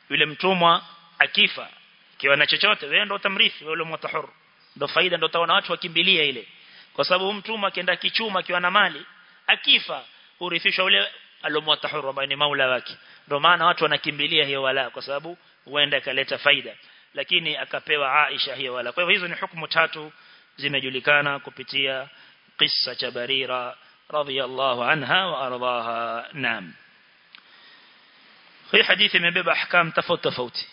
Yule mtumwa akifa kiwa na chochote wewe ndio utamrithi wewe yule mutahur ndio faida ndio utaona watu wakimbilia ile. Kwa sababu mtumwa akienda kichuma akiwa na mali akifa urithishwa ule alomwatahuru ambaye ni maula wake ndio maana watu wanakimbilia hiyo wala kwa sababu huenda ikaleta faida lakini akapewa Aisha hiyo wala kwa hivyo hizo ni hukumu tatu zimejulikana kupitia kisa cha Barira radhiyallahu anha wa ardaha naam hii hadithi imebeba ahkam tofauti tofauti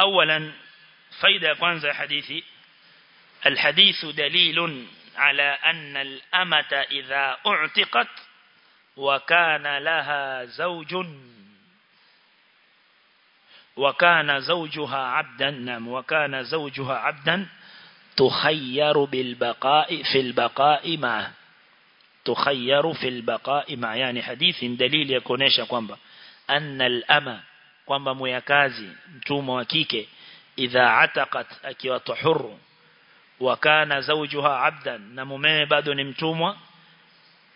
اولا فائده kwanza ya hadithi الحديث دليل على أن الأمة إذا اعتقت وكان لها زوج وكان زوجها عبدا نعم وكان زوجها عبدا تخير بالبقاء في البقاء معه تخير في البقاء مع يعني حديث دليل يكونيشا kwamba أن الأمة kwamba muyakazi mtumwa wa kike idha ataqat akiwa tuhuru wakana zawjuha abdan na mumewe bado ni mtumwa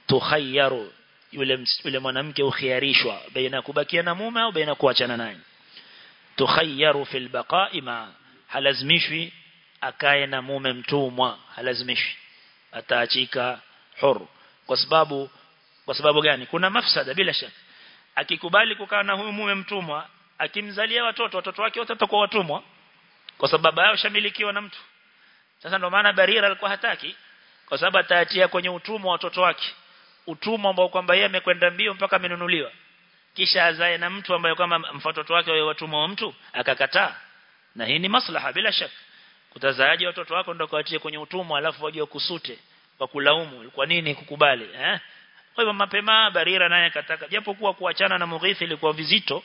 tukhayyaru yule yule mwanamke ukhiarishwa baina kubakia na mume au baina kuachana naye. Tukhayyaru fil baqa'i ma halazimishwi akae na mume mtumwa halazimishwi. Ataachika huru kwa sababu kwa sababu gani? Kuna mafsada bila shaka. Akikubali kukaa na huyu mume mtumwa akimzalia watoto watoto wake wote watakuwa watumwa kwa sababu yao shamilikiwa na mtu. Sasa ndio maana Barira alikuwa hataki kwa sababu ataatia kwenye utumwa watoto wake utumwa ambao kwamba yeye amekwenda mbio mpaka amenunuliwa. Kisha azae na mtu ambaye kama mtoto wake wewe watumwa wa mtu akakataa. Na hii ni maslaha bila shaka. Kutazaaje watoto wako ndio kuatie kwenye utumwa alafu waje kusute kwa kulaumu kwa nini kukubali eh? Kwa hivyo mapema barira naye akataka. Japokuwa kuachana na mughithi ilikuwa vizito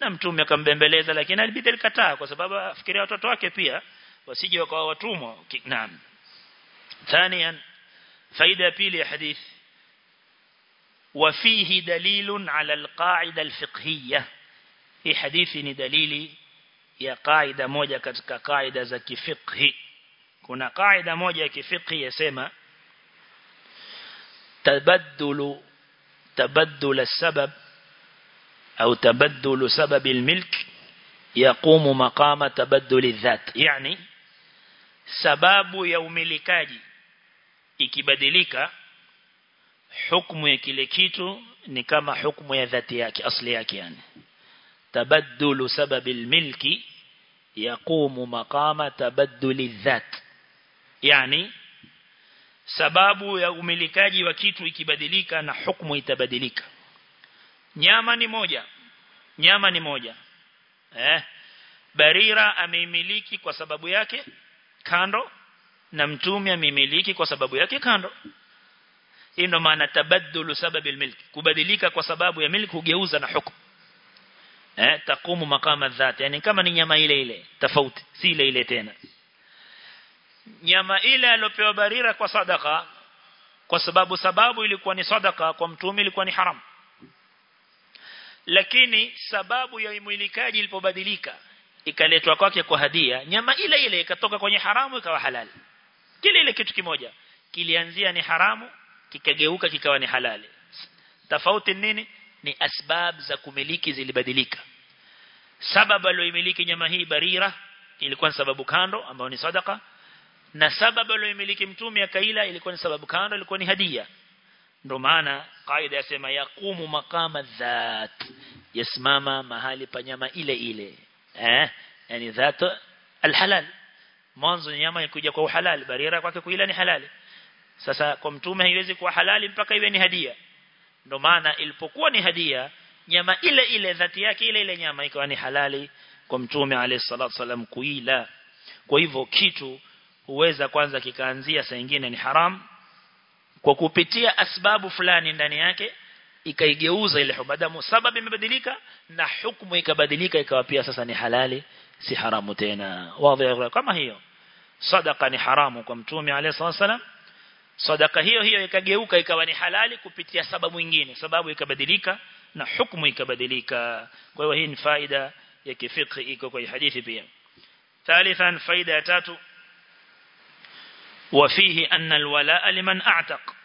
na mtume akambembeleza lakini alibidi alikataa kwa sababu afikiria watoto wake pia wasije wakawa watumwa. Naam. Thaniyan faida ya pili ya hadithi. وفيه دليل على القاعدة الفقهية. في حديث دليل يا قاعدة موجة كقاعدة زكي فقه كنا قاعدة موجة كفقه يسمى تبدل تبدل السبب أو تبدل سبب الملك يقوم مقام تبدل الذات. يعني سباب يوم ملكاجي ikibadilika hukumu ya kile kitu ni kama hukumu ya dhati yake asli yake yani. Tabaddulu sababi almilki yaqumu maqama tabadduli dhat yani sababu ya umilikaji wa kitu ikibadilika na hukumu itabadilika. Nyama ni moja nyama ni moja. Eh barira ameimiliki kwa sababu yake kando na mtume amemiliki kwa sababu yake kando hii ndo maana tabaddulu sababi almilk. Kubadilika kwa sababu ya milki hugeuza na hukumu eh takumu makama dhati yani kama ni nyama ile ile tofauti. Si ile ile tena. Nyama ile aliyopewa barira kwa sadaka kwa sababu sababu ilikuwa ni sadaka kwa mtume ilikuwa ni haram. Lakini sababu ya imwilikaji ilipobadilika ikaletwa kwake kwa hadia nyama ile ile ikatoka kwenye haramu ikawa halali. Kile ile kitu kimoja kilianzia ni haramu kikageuka kikawa ni halali. Tofauti nini? Ni asbab za kumiliki zilibadilika. Sababu aliyoimiliki nyama hii barira ilikuwa ni sababu kando ambayo ni sadaka na sababu aliyoimiliki mtume akaila ilikuwa ni sababu kando ilikuwa ni hadia. Ndio maana kaida yasema yakumu makama dhat yasimama mahali pa nyama ile ile. Eh? Yani dhat alhalal. Mwanzo nyama ikuja kwa uhalali barira kwake kuila ni halali sasa kwa mtume haiwezi kuwa halali mpaka iwe ni hadia. Ndio maana ilipokuwa ni hadia nyama ile ile dhati yake ile ile nyama ikawa ni halali kwa mtume alayhi salatu wasallam kuila. Kwa hivyo kitu huweza kwanza kikaanzia saa nyingine ni haram. Kwa kupitia asbabu fulani ndani yake ikaigeuza ile hubadamu sababu imebadilika na hukumu ikabadilika ikawa pia sasa ni halali si haramu tena. Wazi kama hiyo sadaka ni haramu kwa mtume alayhi salatu wasallam sadaka hiyo hiyo ikageuka ikawa ni halali kupitia sababu nyingine sababu ikabadilika na hukumu ikabadilika kwa hiyo hii ni faida ya kifiqh iko kwa hadithi pia thalithan faida ya tatu وفيه أن الولاء لمن أعتق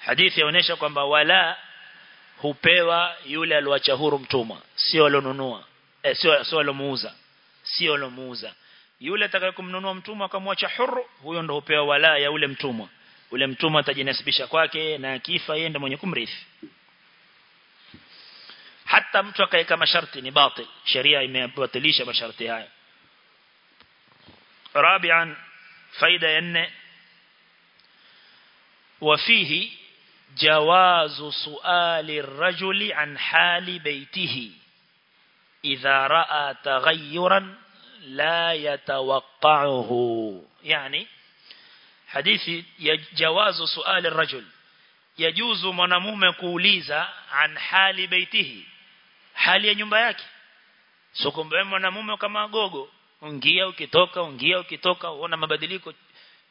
حديث يونيشا kwamba wala hupewa yule aliwacha huru mtumwa sio alonunua eh, sio sio alomuuza sio alomuuza yule atakayekumnunua mtumwa akamwacha huru huyo ndo hupewa wala ya ule mtumwa ule mtumwa atajinasibisha kwake na akifa yeye ndo mwenye kumrithi hata mtu akaeka masharti ni batil sheria imebatilisha masharti haya rabi'an faida ya nne وفيه جواز سؤال الرجل عن حال بيته إذا رأى تغيرا la yatawaqqa'uhu. Yani hadithi ya jawazu suali ar-rajul yajuzu mwanamume kuuliza an hali baitihi. Hali ya nyumba yake. Sio kumbe mwanamume kama gogo ungia ukitoka ungia ukitoka uona mabadiliko.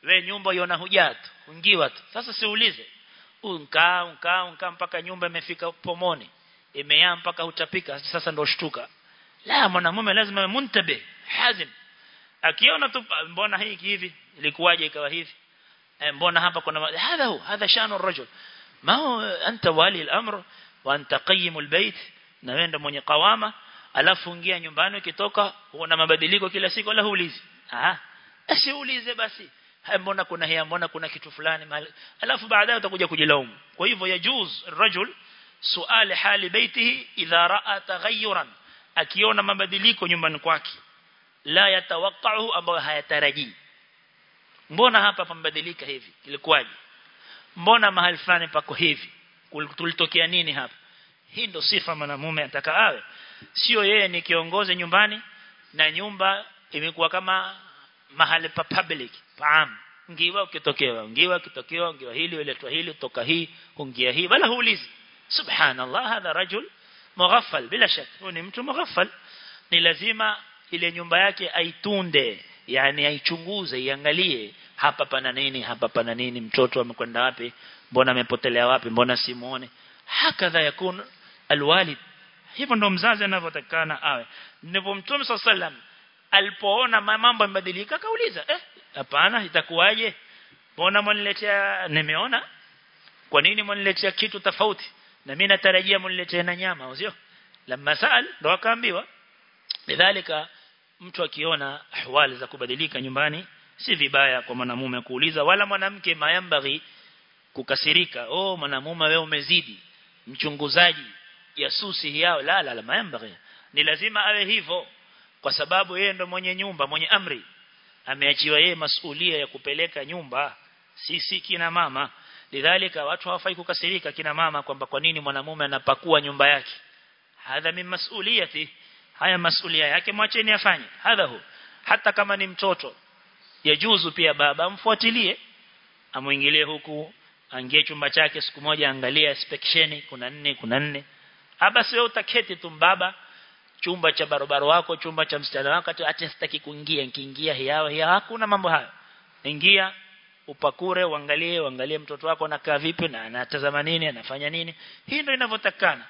We nyumba iona hujatu ungiwa tu sasa siulize unka unka unka mpaka nyumba imefika pomoni. Imeyaa mpaka utapika sasa ndo shtuka. La mwanamume lazima muntabe hazin. Akiona tu ah, mbona hii hivi? Ilikuwaje ikawa hivi? Eh, mbona hapa kuna hadha hu hadha shanu rajul. Ma anta wali al-amr wa anta qayyimu al-bayt. Na mwenye kawama alafu ingia nyumbani ukitoka una mabadiliko kila siku wala huulizi. Ah asiulize basi. Mbona kuna haya mbona kuna kitu fulani mahali? Alafu baadaye utakuja kujilaumu. Kwa hivyo yajuz rajul suali hali baitihi idha raa taghayyuran. Akiona mabadiliko nyumbani kwake la yatawaqqa'u ambayo hayatarajii mbona hapa pambadilika hivi? Ilikuwaje? Mbona mahali fulani pako hivi? Tulitokea nini hapa? Hii ndo sifa mwanamume ataka awe. Sio yeye ni kiongozi nyumbani na nyumba imekuwa kama mahali pa public. Fahamu ngiwa ukitokewa ngiwa ukitokewa ngiwa hili uletwa hili toka hii ungia hii. Wala huulizi. Subhanallah hadha rajul mughaffal bila shak huyu ni mtu mughaffal ni lazima ile nyumba yake aitunde yani aichunguze iangalie hapa pana nini hapa pana nini mtoto amekwenda wapi mbona amepotelea wapi mbona simuone. Hakadha yakun alwalid. Hivyo ndo mzazi anavyotakana awe. Ndipo mtume sallam alipoona mambo yamebadilika akauliza eh hapana itakuwaje? Mbona mniletea nimeona? Kwa nini mniletea kitu tofauti? Na mimi natarajia mniletee na nyama sio? Lamma saal ndo akaambiwa lidhalika mtu akiona ahwali za kubadilika nyumbani si vibaya kwa mwanamume kuuliza wala mwanamke mayambaghi kukasirika oh mwanamume wewe umezidi mchunguzaji yasusi yao la la la mayambaghi ni lazima awe hivyo kwa sababu yeye ndo mwenye nyumba mwenye amri. Ameachiwa yeye masulia ya kupeleka nyumba sisi kina mama. Lidhalika watu hawafai kukasirika kina mama kwamba kwa nini mwanamume anapakua nyumba yake. Hadha min masuliyati haya masulia yake mwacheni afanye. Hadha hu. Hata kama ni mtoto yajuzu pia baba amfuatilie amuingilie huku angie chumba chake siku moja angalia inspectioni kuna nne kuna nne. Aba sio utaketi tu baba chumba cha barabara wako chumba cha msichana wako hata sitaki kuingia nikiingia hiao hiao hakuna mambo hayo. Ingia upakure uangalie uangalie mtoto wako anakaa vipi na anatazama nini anafanya nini. Hii ndio inavyotakana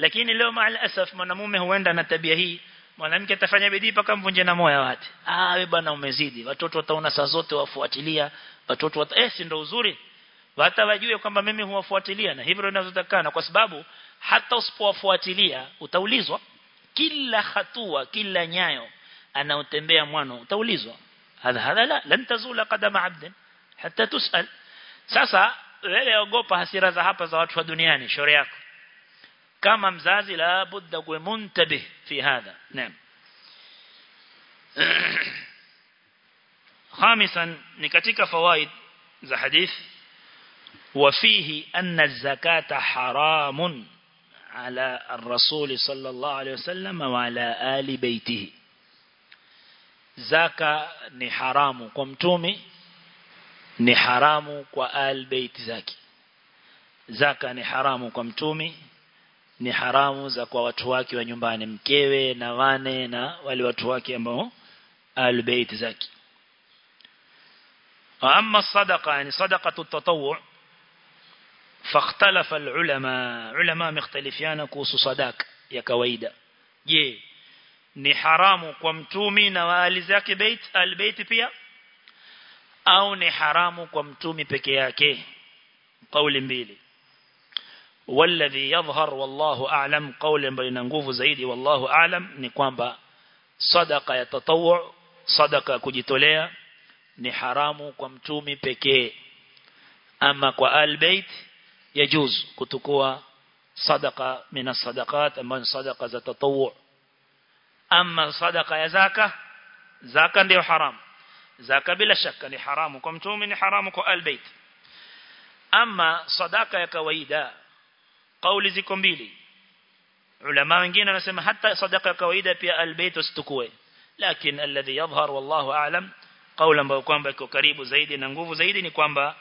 lakini leo maal asaf mwanamume huenda na tabia hii mwanamke atafanya bidii paka mvunje na moyo wake. Ah wewe bwana umezidi. Watoto wataona saa zote wafuatilia. Watoto wata eh si ndio uzuri? Hata wajue kwamba mimi huwafuatilia na hivyo inavyotakana kwa sababu hata usipowafuatilia utaulizwa. Kila hatua kila nyayo anaotembea mwana utaulizwa. Hadha hadha la lan tazula qadama abdin hata tusal. Sasa wewe ogopa hasira za hapa za watu wa duniani shauri yako كما مزازي لا بد منتبه في هذا. نعم. خامسا نكتك فوائد ذا حديث. وفيه أن الزكاة حرام على الرسول صلى الله عليه وسلم وعلى آل بيته. زكاة نحرام قمتومي نحرام وآل بيت زكي. زكاة نحرام قمتومي ni haramu za kwa watu wake wa nyumbani mkewe na wane na wale watu wake ambao al bait zake أما الصدقة يعني صدقة التطوع فاختلف العلماء علماء مختلفين كوسو صداق ya kawaida je ni haramu kwa mtumi na waali zake bait albait pia au ni haramu kwa mtumi peke yake kauli mbili والذي يظهر والله أعلم قول بين nguvu zaidi والله أعلم ni kwamba sadaqa ya tatawwu sadaqa kujitolea ni haramu kwa mtumi pekee ama kwa albayt yajuz kutukua sadaqa min sadaqat ambazo sadaqa za tatawwu ama sadaqa ya zaka zaka ndio haramu zaka bila shaka ni haramu kwa mtume ni haramu kwa albayt ama sadaka ya kawaida kauli ziko mbili. Ulama wengine wanasema hata sadaka ya kawaida pia albayt usitukue. Lakini alladhi yadhhar wallahu a'lam. Kauli ambayo kwamba iko karibu zaidi na nguvu zaidi ni kwamba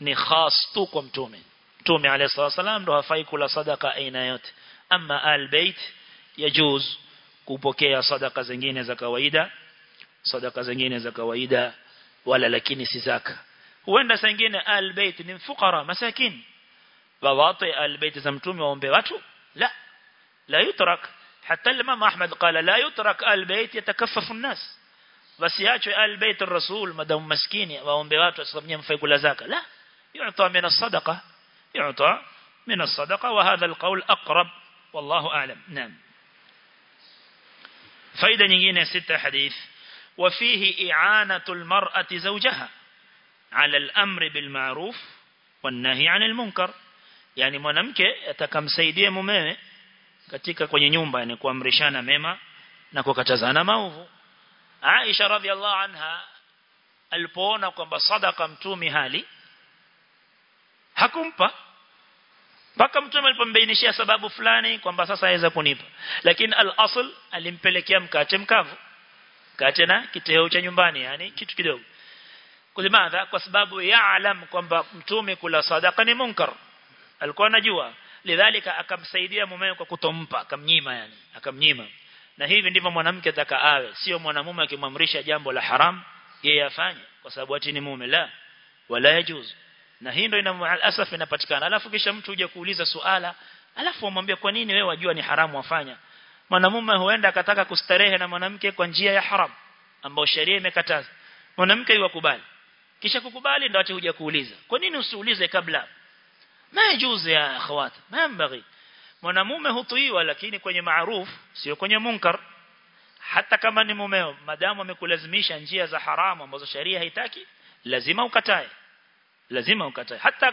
ni khas tu kwa mtume. Mtume alayhi wasallam ndo hafai kula sadaka aina yote. Ama albayt yajuz kupokea sadaka zingine za kawaida sadaka zingine za kawaida wala lakini si zaka. Huenda saa nyingine albayt ni mfukara masakin ووطئ البيت زمتوم وانبواته لا. لا يترك. حتى الإمام أحمد قال لا يترك البيت يتكفف الناس. وسياج البيت الرسول مدام مسكين وانبواته سبنين فيقول ذاك لا. يعطى من الصدقة. يعطى من الصدقة. وهذا القول أقرب. والله أعلم. نعم. فإذا نجينا ستة حديث. وفيه إعانة المرأة زوجها على الأمر بالمعروف والنهي عن المنكر. yani mwanamke atakamsaidia mumewe katika kwenye nyumba ni kuamrishana mema na kukatazana maovu. Aisha radhiallahu anha alipoona kwamba sadaka mtumi hali hakumpa. Mpaka mtume alipombainishia sababu fulani kwamba sasa aweza kunipa. Lakini al-asl alimpelekea mkate mkavu. Mkate na kiteo cha nyumbani yani kitu kidogo. Kwa sababu yaalam kwamba mtume kula sadaka ni munkar alikuwa anajua. Lidhalika akamsaidia mumewe kwa kutompa akamnyima yani akamnyima. Na hivi ndivyo mwanamke ataka awe. Sio mwanamume akimwamrisha jambo la haram yeye afanye kwa sababu ati ni mume la. Wala yajuzu. Na hii ndio ina alasaf inapatikana. Alafu kisha mtu uje kuuliza suala alafu umwambie kwa nini wewe wajua ni haramu wafanya mwanamume huenda akataka kustarehe na mwanamke kwa njia ya haram ambayo sheria imekataza. Mwanamke yuwakubali kisha kukubali ndio ati uje kuuliza. Kwa nini usiulize kabla ma يجوز يا akhawat ما ينبغي. Mwanamume hutuiwa lakini kwenye maaruf sio kwenye munkar. Hata kama ni mumeo madamu amekulazimisha njia za haramu ambazo sheria haitaki lazima ukatae. Lazima ukatae. Hata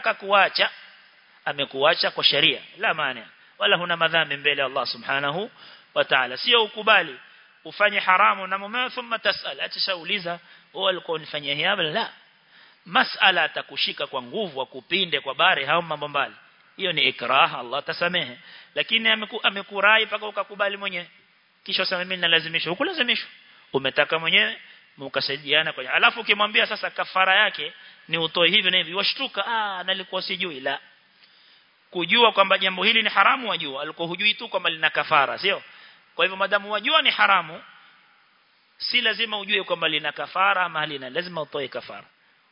amekuacha kwa sharia la maana. Wala huna madhambi mbele Allah subhanahu wa ta'ala. Sio ukubali ufanye haramu na mumeo thumma tasal. Atashauliza wewe ulikuwa unifanyia hiaba la masala atakushika kwa nguvu akupinde kwa bare hao mambo mbali. Hiyo ni ikrah Allah tasamehe lakini amekurai paka ukakubali mwenyewe. Kisha useme mimi nalazimishwa. Hukulazimishwa. Umetaka mwenyewe mkasaidiana kwenye. Alafu ukimwambia sasa kafara yake ni utoe hivi na hivi. Washtuka ah nalikuwa sijui. La. Kujua kwamba jambo hili ni haramu wajua. Alikuwa hujui tu kwamba lina kafara sio? Kwa hivyo madamu wajua ni haramu si lazima ujue kwamba lina kafara ama halina. Lazima utoe kafara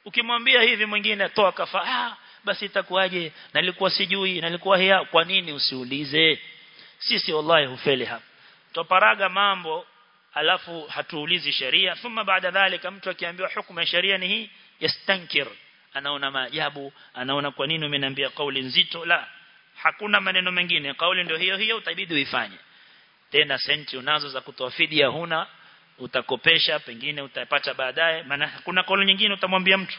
ukimwambia hivi mwingine toa kafara ah basi itakuwaje? Nalikuwa sijui nalikuwa hia kwa nini usiulize? Sisi wallahi hufeli hapa. Toparaga mambo alafu hatuulizi sheria. Thumma baada dhalika mtu akiambiwa hukumu ya sheria ni hii yastankir. Anaona maajabu anaona kwa nini umeniambia kauli nzito? La hakuna maneno mengine. Kauli ndio hiyo hiyo utabidi uifanye. Tena senti unazo za kutoa fidia huna utakopesha pengine utapata baadaye maana hakuna kauli nyingine utamwambia mtu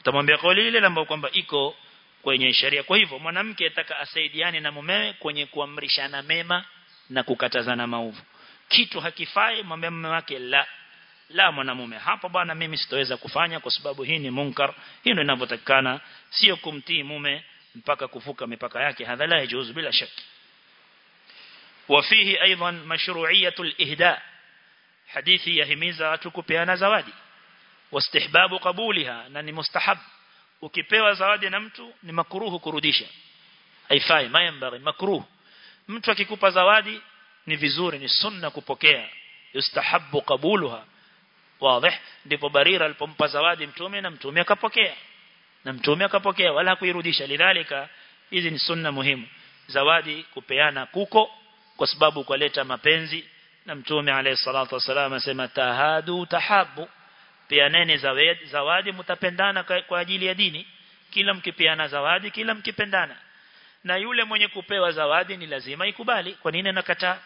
utamwambia kauli ile ambayo kwamba iko kwenye sheria kwa hivyo mwanamke ataka asaidiane na mumewe kwenye kuamrishana mema na kukatazana maovu kitu hakifai mwambie mume wake la la mwanamume hapo bwana mimi sitoweza kufanya kwa sababu hii ni munkar hii ndio inavyotakana sio kumtii mume mpaka kuvuka mipaka yake hadha la yajuz bila shaki وفيه أيضا مشروعية الإهداء hadithi yahimiza watu kupeana zawadi. Wastihbabu qabuliha na ni mustahab. Ukipewa zawadi na mtu ni makruhu kurudisha. Haifai mayambari makruhu mtu akikupa zawadi ni vizuri ni sunna kupokea. Yustahabu kabuluha wazi ndipo barira alipompa zawadi mtume na mtume akapokea. Na mtume akapokea wala kuirudisha lidhalika hizi ni sunna muhimu. Zawadi kupeana kuko kwa sababu kwaleta mapenzi na mtume alayhi salatu wasallam asema tahadu tahabu. Peaneni zawadi zawadi mtapendana kwa ajili ya dini. Kila mkipeana zawadi kila mkipendana. Na yule mwenye kupewa zawadi ni lazima ikubali. Kwa nini nakataa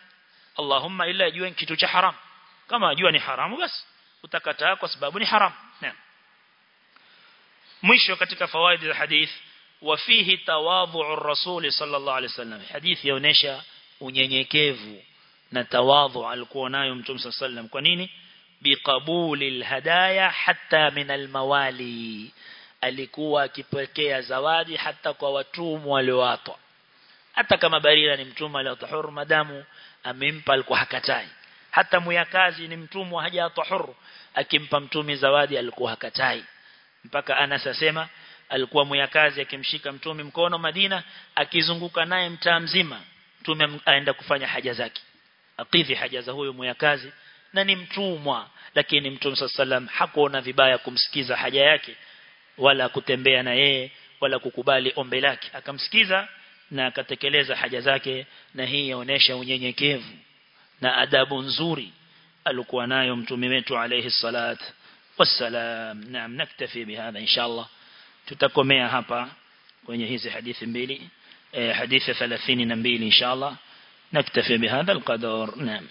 Allahumma illa ajue kitu cha haram. Kama ajua ni haramu basi utakataa kwa sababu ni haram. Naam. Mwisho katika unyenyekevu na tawadhu alikuwa nayo mtume wasallam. Kwa nini? Biqabuli alhadaya hatta min almawali. Alikuwa akipokea zawadi hata kwa watumwa waliowatwa hata kama barira ni mtumwa aliyotahuru madamu amempa alikuwa hakatai. Hata muyakazi ni mtumwa hajatahuru akimpa mtumi zawadi alikuwa hakatai. Mpaka Anas asema alikuwa muyakazi akimshika mtumi mkono Madina akizunguka naye mtaa mzima mtume aenda kufanya haja zake akidhi haja za huyo muyakazi na ni mtumwa lakini mtume sallam hakuona vibaya kumsikiza haja yake wala kutembea na yeye wala kukubali ombi lake. Akamsikiza na akatekeleza haja zake na hii yaonesha unyenyekevu na adabu nzuri alikuwa nayo mtume wetu alayhi salat wassalam. Naam naktafi bihadha inshallah tutakomea hapa kwenye hizi hadithi mbili eh, hadithi 32 inshallah naktafi bihadha alqadar naam